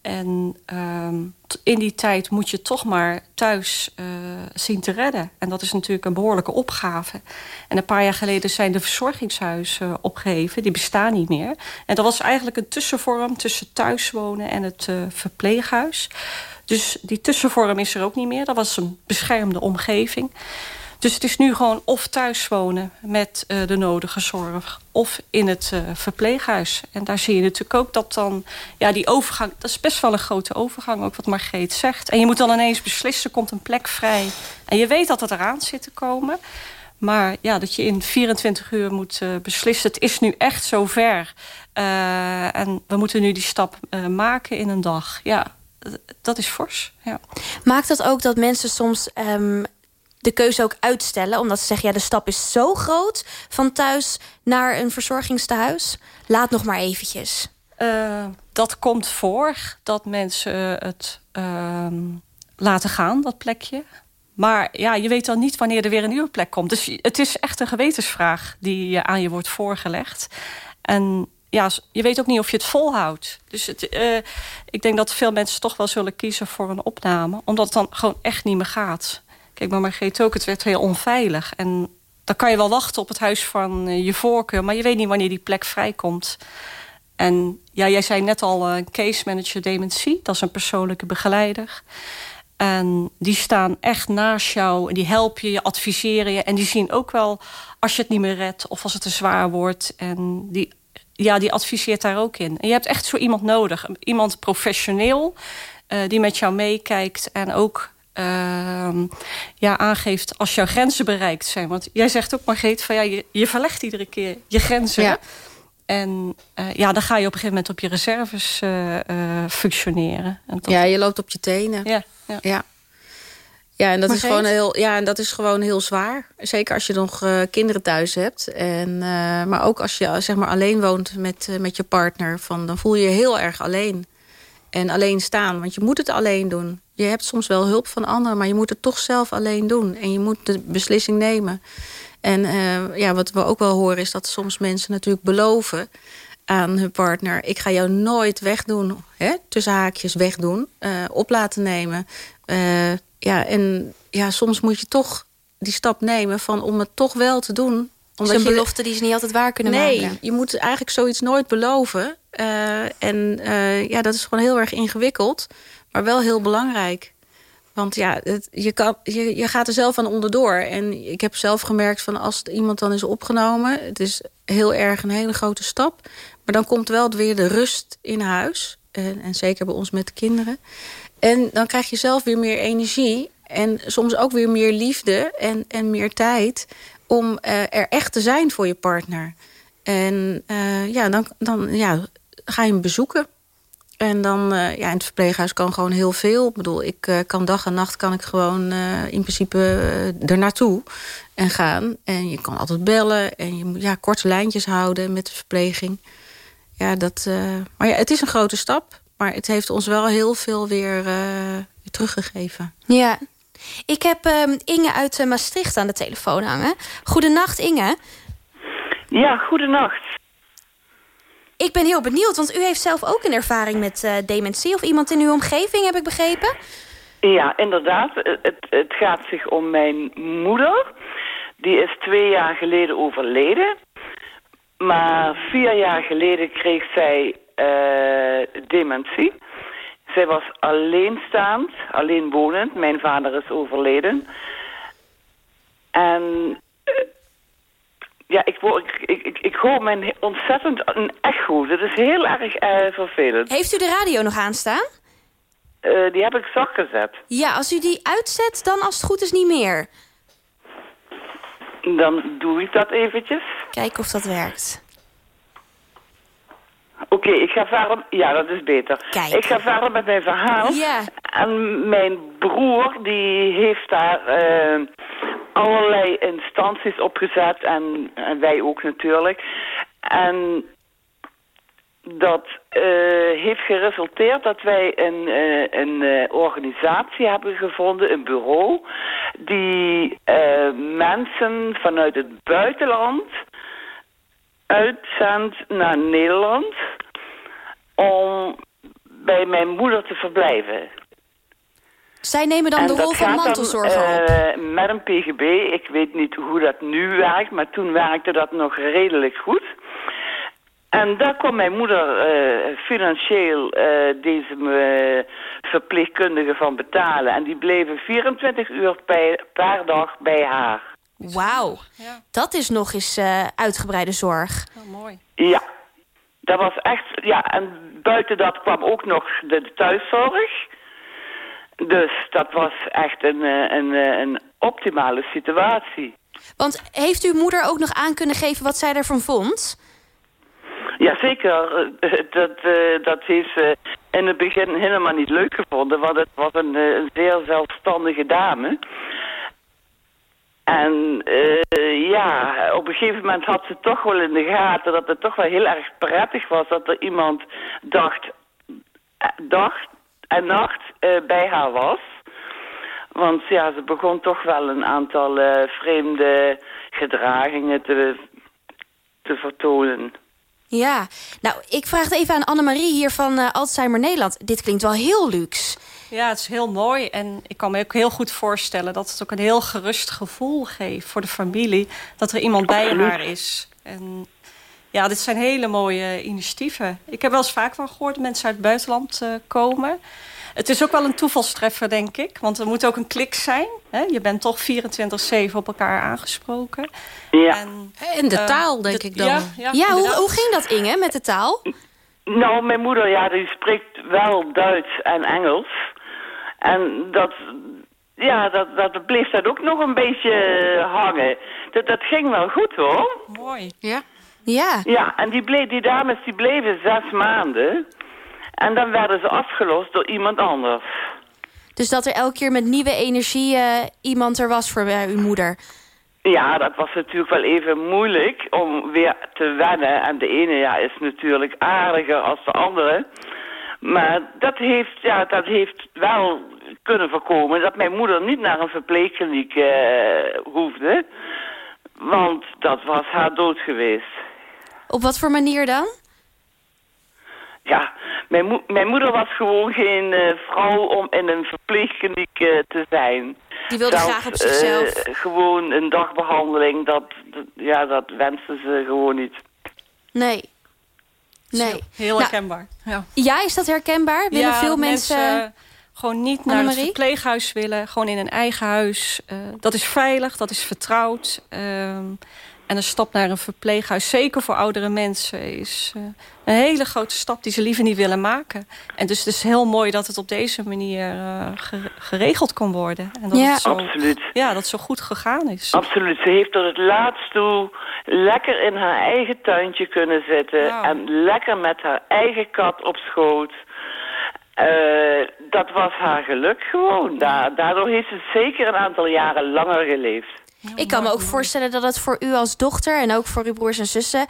En uh, in die tijd moet je toch maar thuis uh, zien te redden. En dat is natuurlijk een behoorlijke opgave. En een paar jaar geleden zijn de verzorgingshuizen opgeheven. Die bestaan niet meer. En dat was eigenlijk een tussenvorm tussen thuiswonen en het verpleeghuis. Dus die tussenvorm is er ook niet meer. Dat was een beschermde omgeving. Dus het is nu gewoon of thuis wonen met uh, de nodige zorg... of in het uh, verpleeghuis. En daar zie je natuurlijk ook dat dan... ja, die overgang, dat is best wel een grote overgang, ook wat Margreet zegt. En je moet dan ineens beslissen, komt een plek vrij. En je weet dat het eraan zit te komen. Maar ja, dat je in 24 uur moet uh, beslissen... het is nu echt zover. en we moeten nu die stap maken in een dag. Ja, dat is fors, ja. Maakt dat ook dat mensen soms... Um de keuze ook uitstellen. Omdat ze zeggen, ja, de stap is zo groot... van thuis naar een verzorgingstehuis. Laat nog maar eventjes. Uh, dat komt voor dat mensen het uh, laten gaan, dat plekje. Maar ja, je weet dan niet wanneer er weer een nieuwe plek komt. Dus het is echt een gewetensvraag die aan je wordt voorgelegd. En ja, je weet ook niet of je het volhoudt. Dus het, uh, ik denk dat veel mensen toch wel zullen kiezen voor een opname. Omdat het dan gewoon echt niet meer gaat. Kijk, maar Margreet ook, het werd heel onveilig. En dan kan je wel wachten op het huis van uh, je voorkeur... maar je weet niet wanneer die plek vrijkomt. En ja, jij zei net al, een uh, case manager dementie... dat is een persoonlijke begeleider. En die staan echt naast jou en die helpen je, je adviseren je... en die zien ook wel als je het niet meer redt of als het te zwaar wordt. En die, ja, die adviseert daar ook in. En je hebt echt zo iemand nodig. Iemand professioneel uh, die met jou meekijkt en ook... Uh, ja, aangeeft als jouw grenzen bereikt zijn. Want jij zegt ook, Margreet, van ja, je, je verlegt iedere keer je grenzen. Ja. En uh, ja, dan ga je op een gegeven moment op je reserves uh, functioneren. En dat... Ja, je loopt op je tenen. Ja, ja. ja. Ja, en dat, is gewoon heel, ja, en dat is gewoon heel zwaar. Zeker als je nog kinderen thuis hebt. En, maar ook als je zeg maar, alleen woont met, met je partner. Van, dan voel je je heel erg alleen. En alleen staan, want je moet het alleen doen. Je hebt soms wel hulp van anderen, maar je moet het toch zelf alleen doen. En je moet de beslissing nemen. En uh, ja, wat we ook wel horen is dat soms mensen natuurlijk beloven aan hun partner... ik ga jou nooit wegdoen, hè, tussen haakjes wegdoen, uh, op laten nemen. Uh, ja, en ja, soms moet je toch die stap nemen van om het toch wel te doen. Omdat een je belofte die ze niet altijd waar kunnen nee, maken. je moet eigenlijk zoiets nooit beloven. En ja, dat is gewoon heel erg ingewikkeld, maar wel heel belangrijk. Want ja, het, je, kan, je, je gaat er zelf aan onderdoor. En ik heb zelf gemerkt van als iemand dan is opgenomen... het is heel erg een hele grote stap. Maar dan komt wel weer de rust in huis. En, en zeker bij ons met de kinderen. En dan krijg je zelf weer meer energie. En soms ook weer meer liefde en, en meer tijd... om uh, er echt te zijn voor je partner. En uh, ja, dan, dan ja, ga je hem bezoeken. En dan, uh, ja, in het verpleeghuis kan gewoon heel veel. Ik bedoel, ik uh, kan dag en nacht kan ik gewoon uh, in principe er naartoe en gaan. En je kan altijd bellen en je moet ja, korte lijntjes houden met de verpleging. Ja, dat, maar ja, het is een grote stap. Maar het heeft ons wel heel veel weer, weer teruggegeven. Ja. Ik heb um, Inge uit Maastricht aan de telefoon hangen. Goedenacht, Inge. Ja, goedenacht. Ik ben heel benieuwd, want u heeft zelf ook een ervaring met uh, dementie... of iemand in uw omgeving, heb ik begrepen? Ja, inderdaad. Het, het gaat zich om mijn moeder. Die is twee jaar geleden overleden. Maar vier jaar geleden kreeg zij uh, dementie. Zij was alleenstaand, alleenwonend. Mijn vader is overleden. En... Uh, ja, ik, ik, ik, ik hoor mijn ontzettend een echo. Dat is heel erg uh, vervelend. Heeft u de radio nog aanstaan? Uh, die heb ik zacht gezet. Ja, als u die uitzet, dan als het goed is niet meer. Dan doe ik dat eventjes. Kijken of dat werkt. Oké, ik ga verder. Ja, dat is beter. Kijk. Ik ga verder met mijn verhaal. Ja. En mijn broer, die heeft daar eh, allerlei instanties opgezet. En, en wij ook natuurlijk. En dat eh, heeft geresulteerd dat wij een, eh, een eh, organisatie hebben gevonden, een bureau, die mensen vanuit het buitenland uitzendt naar Nederland om bij mijn moeder te verblijven. Zij nemen dan En de rol van gaat dan, mantelzorger op. eh, met een PGB. Ik weet niet hoe dat nu werkt, maar toen werkte dat nog redelijk goed. En daar kon mijn moeder eh, financieel eh, deze eh, verpleegkundige van betalen. En die bleven 24 uur per dag bij haar. Wauw. Ja. Dat is nog eens eh, uitgebreide zorg. Heel mooi. Ja, dat was echt... Ja, en buiten dat kwam ook nog de, de thuiszorg. Dus dat was echt een, eh, een, eh, een optimale situatie. Want heeft uw moeder ook nog aan kunnen geven wat zij ervan vond? Jazeker, eh, dat, dat heeft ze in het begin helemaal niet leuk gevonden, want het was een, een zeer zelfstandige dame. En ja, op een gegeven moment had ze toch wel in de gaten dat het toch wel heel erg prettig was dat er iemand dacht, dag en nacht eh, bij haar was. Want ja, ze begon toch wel een aantal eh, vreemde gedragingen te, te vertonen. Ja. Nou, ik vraag het even aan Annemarie hier van eh, Alzheimer Nederland. Dit klinkt wel heel luxe. Ja, het is heel mooi. En ik kan me ook heel goed voorstellen dat het ook een heel gerust gevoel geeft voor de familie. Dat er iemand bij haar is. En ja, dit zijn hele mooie initiatieven. Ik heb wel eens vaak van gehoord dat mensen uit het buitenland eh, komen. Het is ook wel een toevalstreffer, denk ik. Want er moet ook een klik zijn. Hè? Je bent toch 24-7 op elkaar aangesproken. Ja. En, En de eh, taal, denk de- ik dan. Ja, ja, Ja, hoe, hoe ging dat, Inge, met de taal? Nou, mijn moeder, ja, die spreekt wel Duits en Engels. En dat, ja, dat, dat bleef dat ook nog een beetje hangen. Dat, dat ging wel goed, hoor. Mooi. Ja. Ja. Ja, en die, ble die dames die bleven zes maanden. En dan werden ze afgelost door iemand anders. Dus dat er elke keer met nieuwe energie eh, iemand er was voor eh, uw moeder. Ja, dat was natuurlijk wel even moeilijk om weer te wennen. En de ene ja, is natuurlijk aardiger als de andere. Maar dat heeft, ja, dat heeft wel kunnen voorkomen dat mijn moeder niet naar een verpleegkliniek eh, hoefde. Want dat was haar dood geweest. Op wat voor manier dan? Ja, mijn, moe- mijn moeder was gewoon geen eh, vrouw om in een verpleegkliniek eh, te zijn. Die wilde graag op zichzelf. eh, gewoon een dagbehandeling, dat, ja, dat wenste ze gewoon niet. Nee. Nee. Heel Nou, herkenbaar. Ja. ja, is dat herkenbaar? Willen veel dat mensen... gewoon niet naar het verpleeghuis willen. Gewoon in een eigen huis. Eh, dat is veilig, dat is vertrouwd. En een stap naar een verpleeghuis, zeker voor oudere mensen... is eh, een hele grote stap die ze liever niet willen maken. En dus het is heel mooi dat het op deze manier eh, ge- geregeld kon worden. En dat Ja. het zo, Absoluut. ja, dat het zo goed gegaan is. Absoluut. Ze heeft tot het laatst toe lekker in haar eigen tuintje kunnen zitten. En lekker met haar eigen kat op schoot. Eh, dat was haar geluk gewoon. Da- daardoor heeft ze zeker een aantal jaren langer geleefd. Ik kan me ook voorstellen dat het voor u als dochter... en ook voor uw broers en zussen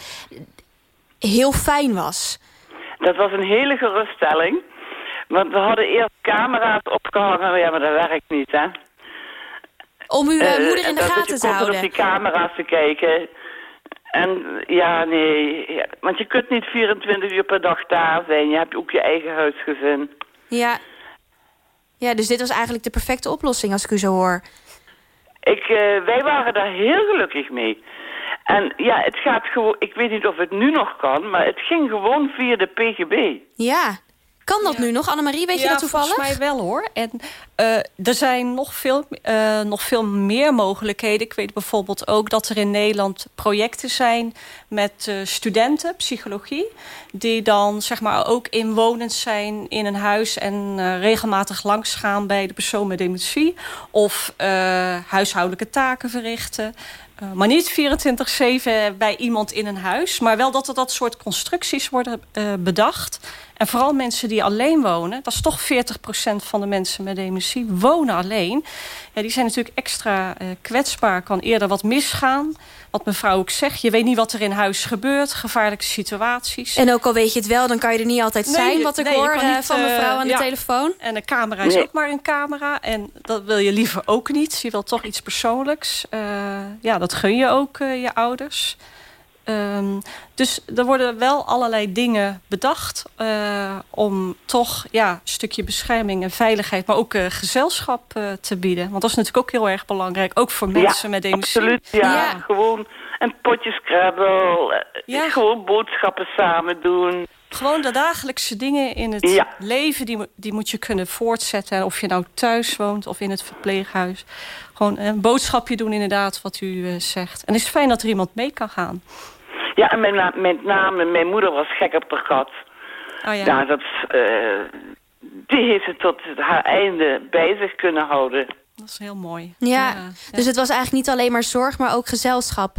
heel fijn was. Dat was een hele geruststelling. Want we hadden eerst camera's opgehangen. Ja, maar dat werkt niet, hè? Om uw eh, Eh, moeder in de gaten te houden. op die camera's te kijken. En ja, nee. ja, want je kunt niet 24 uur per dag daar zijn. Je hebt ook je eigen huisgezin. Ja. ja, dus dit was eigenlijk de perfecte oplossing als ik u zo hoor. Ik, eh, wij waren daar heel gelukkig mee. En ja, het gaat gewoon... Ik weet niet of het nu nog kan, maar het ging gewoon via de PGB. Ja. Kan dat nu nog, Annemarie? Weet je dat toevallig? volgens mij wel hoor. En eh, er zijn nog veel, eh, nog veel meer mogelijkheden. Ik weet bijvoorbeeld ook dat er in Nederland projecten zijn met eh, studenten, psychologie. Die dan zeg maar ook inwonend zijn in een huis en regelmatig langsgaan bij de persoon met dementie. Of huishoudelijke taken verrichten. Maar niet 24-7 bij iemand in een huis. Maar wel dat er dat soort constructies worden bedacht. En vooral mensen die alleen wonen. Dat is toch 40% van de mensen met dementie wonen alleen. Ja, die zijn natuurlijk extra eh, kwetsbaar. Kan eerder wat misgaan. Wat mevrouw ook zegt. Je weet niet wat er in huis gebeurt. Gevaarlijke situaties. En ook al weet je het wel, dan kan je er niet altijd Nee, zijn... je- wat ik nee, je hoor kan eh, niet, van mevrouw eh, aan de ja. telefoon. En een camera is Nee. ook maar een camera. En dat wil je liever ook niet. Je wil toch iets persoonlijks. Eh, ja, dat gun je ook je ouders. Ehm, dus er worden wel allerlei dingen bedacht... eh, om toch ja, een stukje bescherming en veiligheid... maar ook eh, gezelschap eh, te bieden. Want dat is natuurlijk ook heel erg belangrijk. Ook voor mensen met dementie. absoluut. Ja, Ja. gewoon een potje scrabble. eh, Ja. Gewoon boodschappen samen doen. Gewoon de dagelijkse dingen in het Ja. leven, die, die moet je kunnen voortzetten. En Of je nou thuis woont of in het verpleeghuis. Gewoon een boodschapje doen inderdaad, wat u zegt. En het is fijn dat er iemand mee kan gaan. Ja, en met, na- met name mijn moeder was gek op haar kat. Oh ja. Ja, dat, eh, die heeft het tot haar einde bij zich kunnen houden. Dat is heel mooi. Ja, dus het was eigenlijk niet alleen maar zorg, maar ook gezelschap.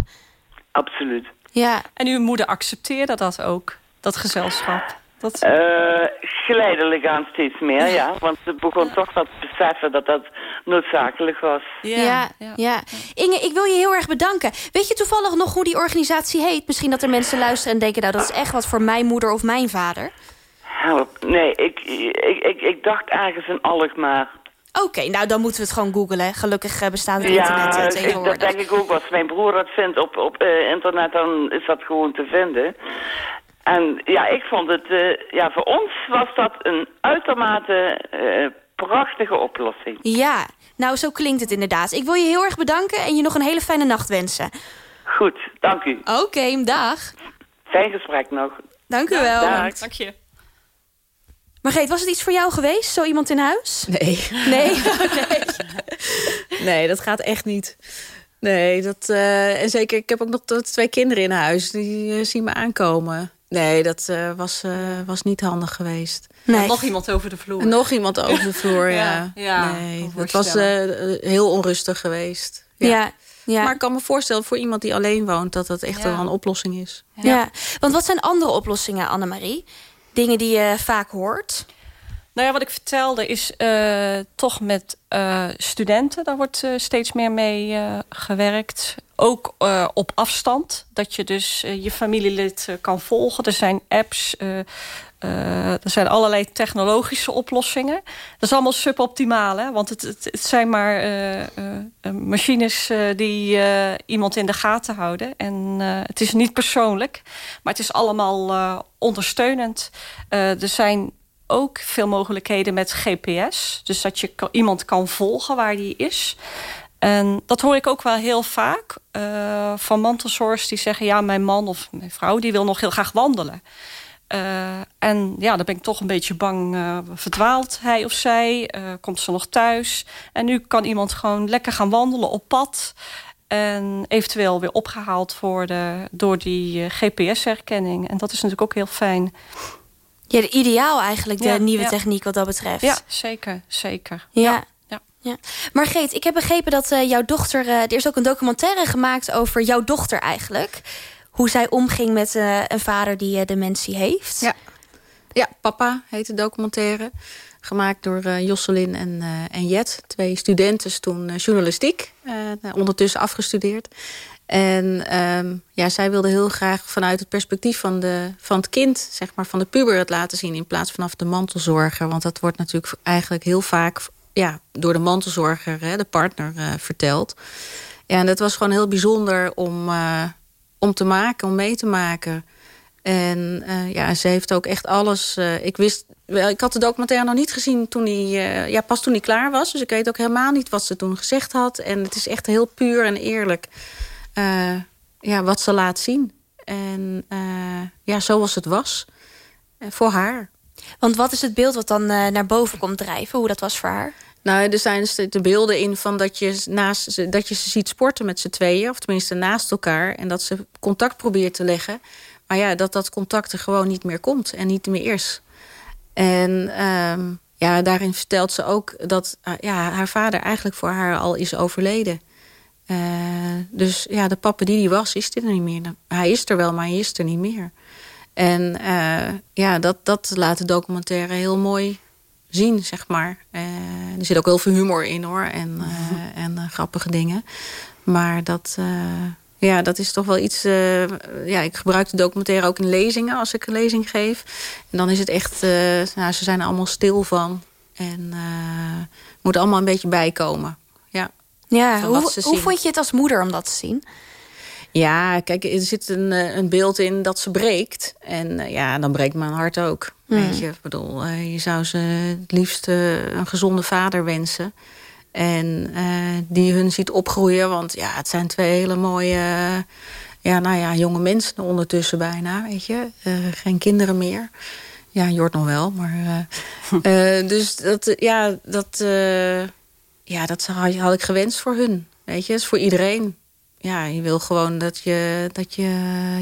Absoluut. Ja, En uw moeder accepteerde dat ook, dat gezelschap. Dat... Eh, geleidelijk aan steeds meer, ja. Want ze begon toch wat te beseffen dat dat noodzakelijk was. ja, ja, Inge, ik wil je heel erg bedanken. Weet je toevallig nog hoe die organisatie heet? Misschien dat er mensen luisteren en denken... nou, dat is echt wat voor mijn moeder of mijn vader. Help. Nee, ik, ik, ik, ik dacht ergens in Alkmaar. Oké, nou dan moeten we het gewoon googlen. Gelukkig eh, bestaat het internet eh, ik- dat tegenwoordig. denk ik ook. Als mijn broer dat vindt op, op eh, internet, dan is dat gewoon te vinden. En ja, ik vond het... eh, ja, voor ons was dat een uitermate eh, prachtige oplossing. Ja, nou zo klinkt het inderdaad. Ik wil je heel erg bedanken en je nog een hele fijne nacht wensen. Goed, dank u. Oké, dag. Fijn gesprek nog. Dank u wel. Dag. Dank je. Margreet, was het iets voor jou geweest? Zo iemand in huis? Nee. Nee? Nee, dat gaat echt niet. Nee, dat, eh, en zeker, ik heb ook nog twee kinderen in huis. Die zien me aankomen. Nee, dat eh, was, eh, was niet handig geweest. Nee. Nog iemand over de vloer. En nog iemand over de vloer, ja. Ja, ja, nee, het was eh, heel onrustig geweest. Ja, ja. Maar ik kan me voorstellen voor iemand die alleen woont... dat dat echt Ja. wel een oplossing is. ja. Want wat zijn andere oplossingen, Annemarie? Dingen die je vaak hoort? Nou wat ik vertelde is eh, toch met eh, studenten. Daar wordt eh, steeds meer mee gewerkt. Ook op afstand. Dat je dus je familielid kan volgen. Er zijn apps. er zijn allerlei technologische oplossingen. Dat is allemaal suboptimaal. Hè? Want het, het, het zijn maar machines die iemand in de gaten houden. En het is niet persoonlijk. Maar het is allemaal ondersteunend. Er zijn ook veel mogelijkheden met GPS. Dus dat je iemand kan volgen waar die is. En dat hoor ik ook wel heel vaak eh, van mantelzorgers die zeggen... ja, mijn man of mijn vrouw die wil nog heel graag wandelen. Eh, en ja, dan ben ik toch een beetje bang. eh, verdwaalt hij of zij? Komt ze nog thuis? En nu kan iemand gewoon lekker gaan wandelen op pad... en eventueel weer opgehaald worden door die GPS-herkenning. En dat is natuurlijk ook heel fijn. Ja, de ideaal eigenlijk, de Ja, nieuwe ja. techniek wat dat betreft. Ja, zeker, zeker. Ja. ja. Ja. Margreet, ik heb begrepen dat eh, jouw dochter... eh, er is ook een documentaire gemaakt over jouw dochter eigenlijk. Hoe zij omging met eh, een vader die dementie heeft. Ja. Ja, Papa heet de documentaire. Gemaakt door Josselin en, en Jet. Twee studenten toen journalistiek. ondertussen afgestudeerd. En ehm, ja, zij wilde heel graag vanuit het perspectief van, de, van het kind... zeg maar van de puber het laten zien... in plaats vanaf de mantelzorger. Want dat wordt natuurlijk eigenlijk heel vaak... Ja, door de mantelzorger, hè, de partner, eh, verteld. Ja, en dat was gewoon heel bijzonder om, eh, om te maken, om mee te maken... En eh, ja, ze heeft ook echt alles. ik wist, ik had de documentaire nog niet gezien toen hij, ja, pas toen hij klaar was. Dus ik weet ook helemaal niet wat ze toen gezegd had. En het is echt heel puur en eerlijk eh, ja, wat ze laat zien. En eh, ja, zoals het was eh, voor haar. Want wat is het beeld wat dan naar boven komt drijven? Hoe dat was voor haar? Nou, er zijn dus de beelden in van dat je, naast, ze- dat je ze ziet sporten met z'n tweeën. Of tenminste naast elkaar. En dat ze contact probeert te leggen. Maar ja, dat dat contact er gewoon niet meer komt. En niet meer is. En ehm, ja, daarin vertelt ze ook dat ja, haar vader eigenlijk voor haar al is overleden. Eh, dus ja, de papa die die was, is er niet meer. Hij is er wel, maar hij is er niet meer. En eh, ja, dat, dat laat de documentaire heel mooi zien, zeg maar. Eh, er zit ook heel veel humor in, hoor. En, en grappige dingen. Maar dat, ja, dat is toch wel iets... ja, ik gebruik de documentaire ook in lezingen, als ik een lezing geef. En dan is het echt... nou, ze zijn er allemaal stil van. En moet allemaal een beetje bijkomen. Ja. Hoe, hoe vond je het als moeder om dat te zien? Ja, kijk, er zit een, eh, een beeld in dat ze breekt. En eh, ja, dan breekt mijn hart ook. Hmm. Weet je, ik bedoel, eh, je zou ze het liefst een gezonde vader wensen. En die hun ziet opgroeien. Want ja, het zijn twee hele mooie, ja, nou ja, jonge mensen ondertussen bijna, weet je. Geen kinderen meer. Ja, Jort nog wel, maar... dus dat, ja, dat, ja, dat had, had ik gewenst voor hun. Weet je, dat is voor iedereen. Ja, je wil gewoon dat je, dat je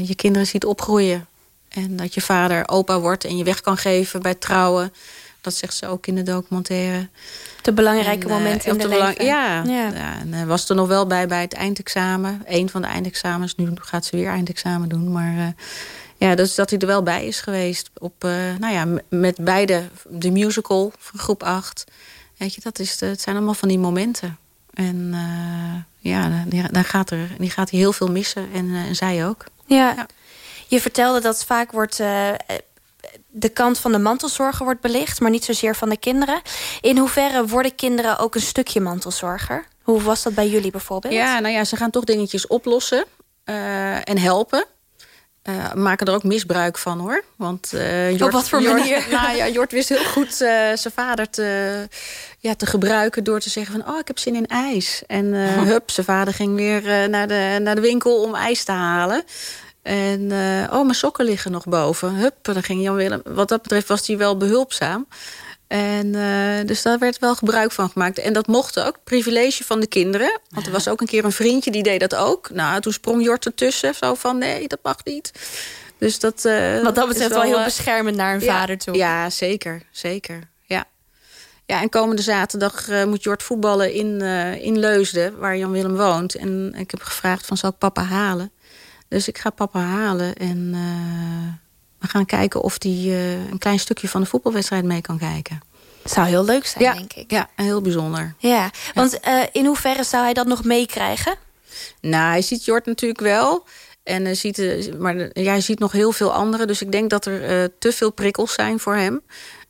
je kinderen ziet opgroeien. En dat je vader opa wordt en je weg kan geven bij trouwen. Dat zegt ze ook in de documentaire. De belangrijke En, eh, momenten in de leven. Ja, Ja. ja. en hij was er nog wel bij bij het eindexamen. Eén van de eindexamens. Nu gaat ze weer eindexamen doen. Maar eh, ja, dus dat hij er wel bij is geweest. Op, eh, nou ja, met beide. De musical van groep 8. Weet je, dat is de, het zijn allemaal van die momenten. En eh, ja, die, daar gaat er, die gaat hij heel veel missen. En, eh, en zij ook. Ja. Ja. Je vertelde dat vaak wordt eh, de kant van de mantelzorger wordt belicht, maar niet zozeer van de kinderen. In hoeverre worden kinderen ook een stukje mantelzorger? Hoe was dat bij jullie bijvoorbeeld? Ja, nou ja, ze gaan toch dingetjes oplossen en helpen. Eh, maken er ook misbruik van hoor. Want, eh, Jort, wat voor Jort- nou ja, Jort wist heel goed eh, zijn vader te, ja, te gebruiken door te zeggen van... oh, ik heb zin in ijs. En hup, zijn vader ging weer naar, de, naar de winkel om ijs te halen. En oh, mijn sokken liggen nog boven. Hup, dan ging Jan Willem. Wat dat betreft was hij wel behulpzaam. En uh, dus daar werd wel gebruik van gemaakt. En dat mocht ook, privilege van de kinderen. Want er was ook een keer een vriendje die deed dat ook. Nou, toen sprong Jort ertussen. Zo van, nee, dat mag niet. Dus dat... Uh, Wat dat betreft wel, wel heel uh, beschermend naar een ja, vader toe. Ja, zeker. Zeker, ja. Ja, en komende zaterdag uh, moet Jort voetballen in, in Leusden, waar Jan Willem woont. En ik heb gevraagd van, zal ik papa halen? Dus ik ga papa halen en we gaan kijken of hij uh, een klein stukje van de voetbalwedstrijd mee kan kijken. Zou heel leuk zijn, ja, denk ik. Ja, heel bijzonder. Ja, want. Uh, in hoeverre zou hij dat nog meekrijgen? Nou, hij ziet Jort natuurlijk wel. En hij ziet, maar ja, hij ziet nog heel veel anderen. Dus ik denk dat er uh, te veel prikkels zijn voor hem.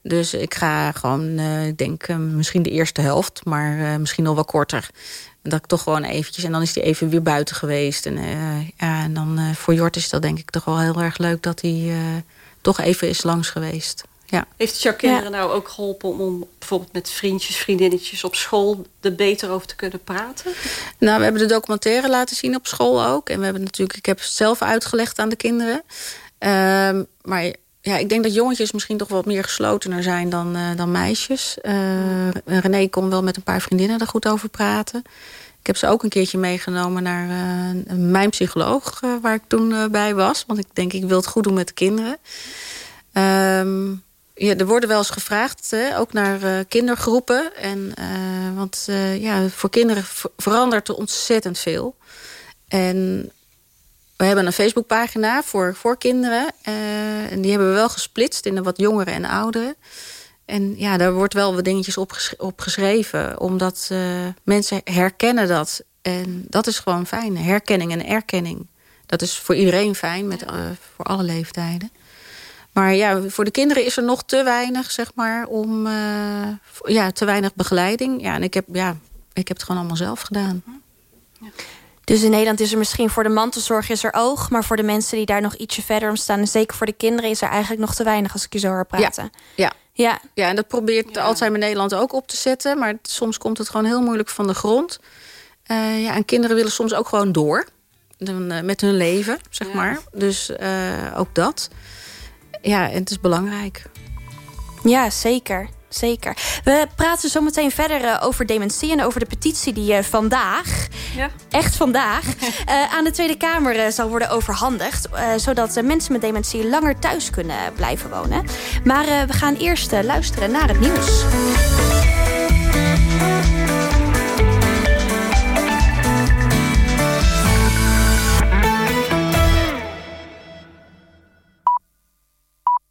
Dus ik ga gewoon, uh, ik denk uh, misschien de eerste helft, maar misschien nog wel korter. Dat ik toch gewoon eventjes, en dan is hij even weer buiten geweest. En, uh, ja, en dan uh, voor Jort is dat denk ik toch wel heel erg leuk dat hij uh, toch even is langs geweest. Ja. Heeft het jouw kinderen ja. nou ook geholpen om, om bijvoorbeeld met vriendjes, vriendinnetjes op school er beter over te kunnen praten? Nou, we hebben de documentaire laten zien op school ook. En we hebben natuurlijk, ik heb het zelf uitgelegd aan de kinderen. Uh, maar ja, ik denk dat jongetjes misschien toch wat meer geslotener zijn dan, uh, dan meisjes. Uh, René kon wel met een paar vriendinnen er goed over praten. Ik heb ze ook een keertje meegenomen naar uh, mijn psycholoog, waar ik toen bij was. Want ik denk, ik wil het goed doen met de kinderen. Um, ja, er worden wel eens gevraagd, hè, ook naar kindergroepen. En, want ja, voor kinderen verandert er ontzettend veel. En we hebben een Facebookpagina voor, voor kinderen. en die hebben we wel gesplitst in de wat jongeren en ouderen. En ja, daar wordt wel wat dingetjes op, op geschreven. Omdat mensen herkennen dat. En dat is gewoon fijn. Herkenning en erkenning. Dat is voor iedereen fijn, met, voor alle leeftijden. Maar ja, voor de kinderen is er nog te weinig, zeg maar, om ja, te weinig begeleiding. Ja, en ik heb, ja, ik heb het gewoon allemaal zelf gedaan. Ja. Dus in Nederland is er misschien voor de mantelzorg is er oog, maar voor de mensen die daar nog ietsje verder om staan, en zeker voor de kinderen, is er eigenlijk nog te weinig als ik je zo hoor praten. Ja. Ja. Ja, ja en dat probeert ja. Alzheimer Nederland ook op te zetten, maar soms komt het gewoon heel moeilijk van de grond. Uh, ja, en kinderen willen soms ook gewoon door met hun leven, zeg ja. maar. Dus uh, ook dat ja, en het is belangrijk. Ja, zeker. Zeker. We praten zo meteen verder uh, over dementie en over de petitie die uh, vandaag, ja. echt vandaag, uh, aan de Tweede Kamer zal worden overhandigd. zodat mensen met dementie langer thuis kunnen blijven wonen. Maar we gaan eerst luisteren naar het nieuws.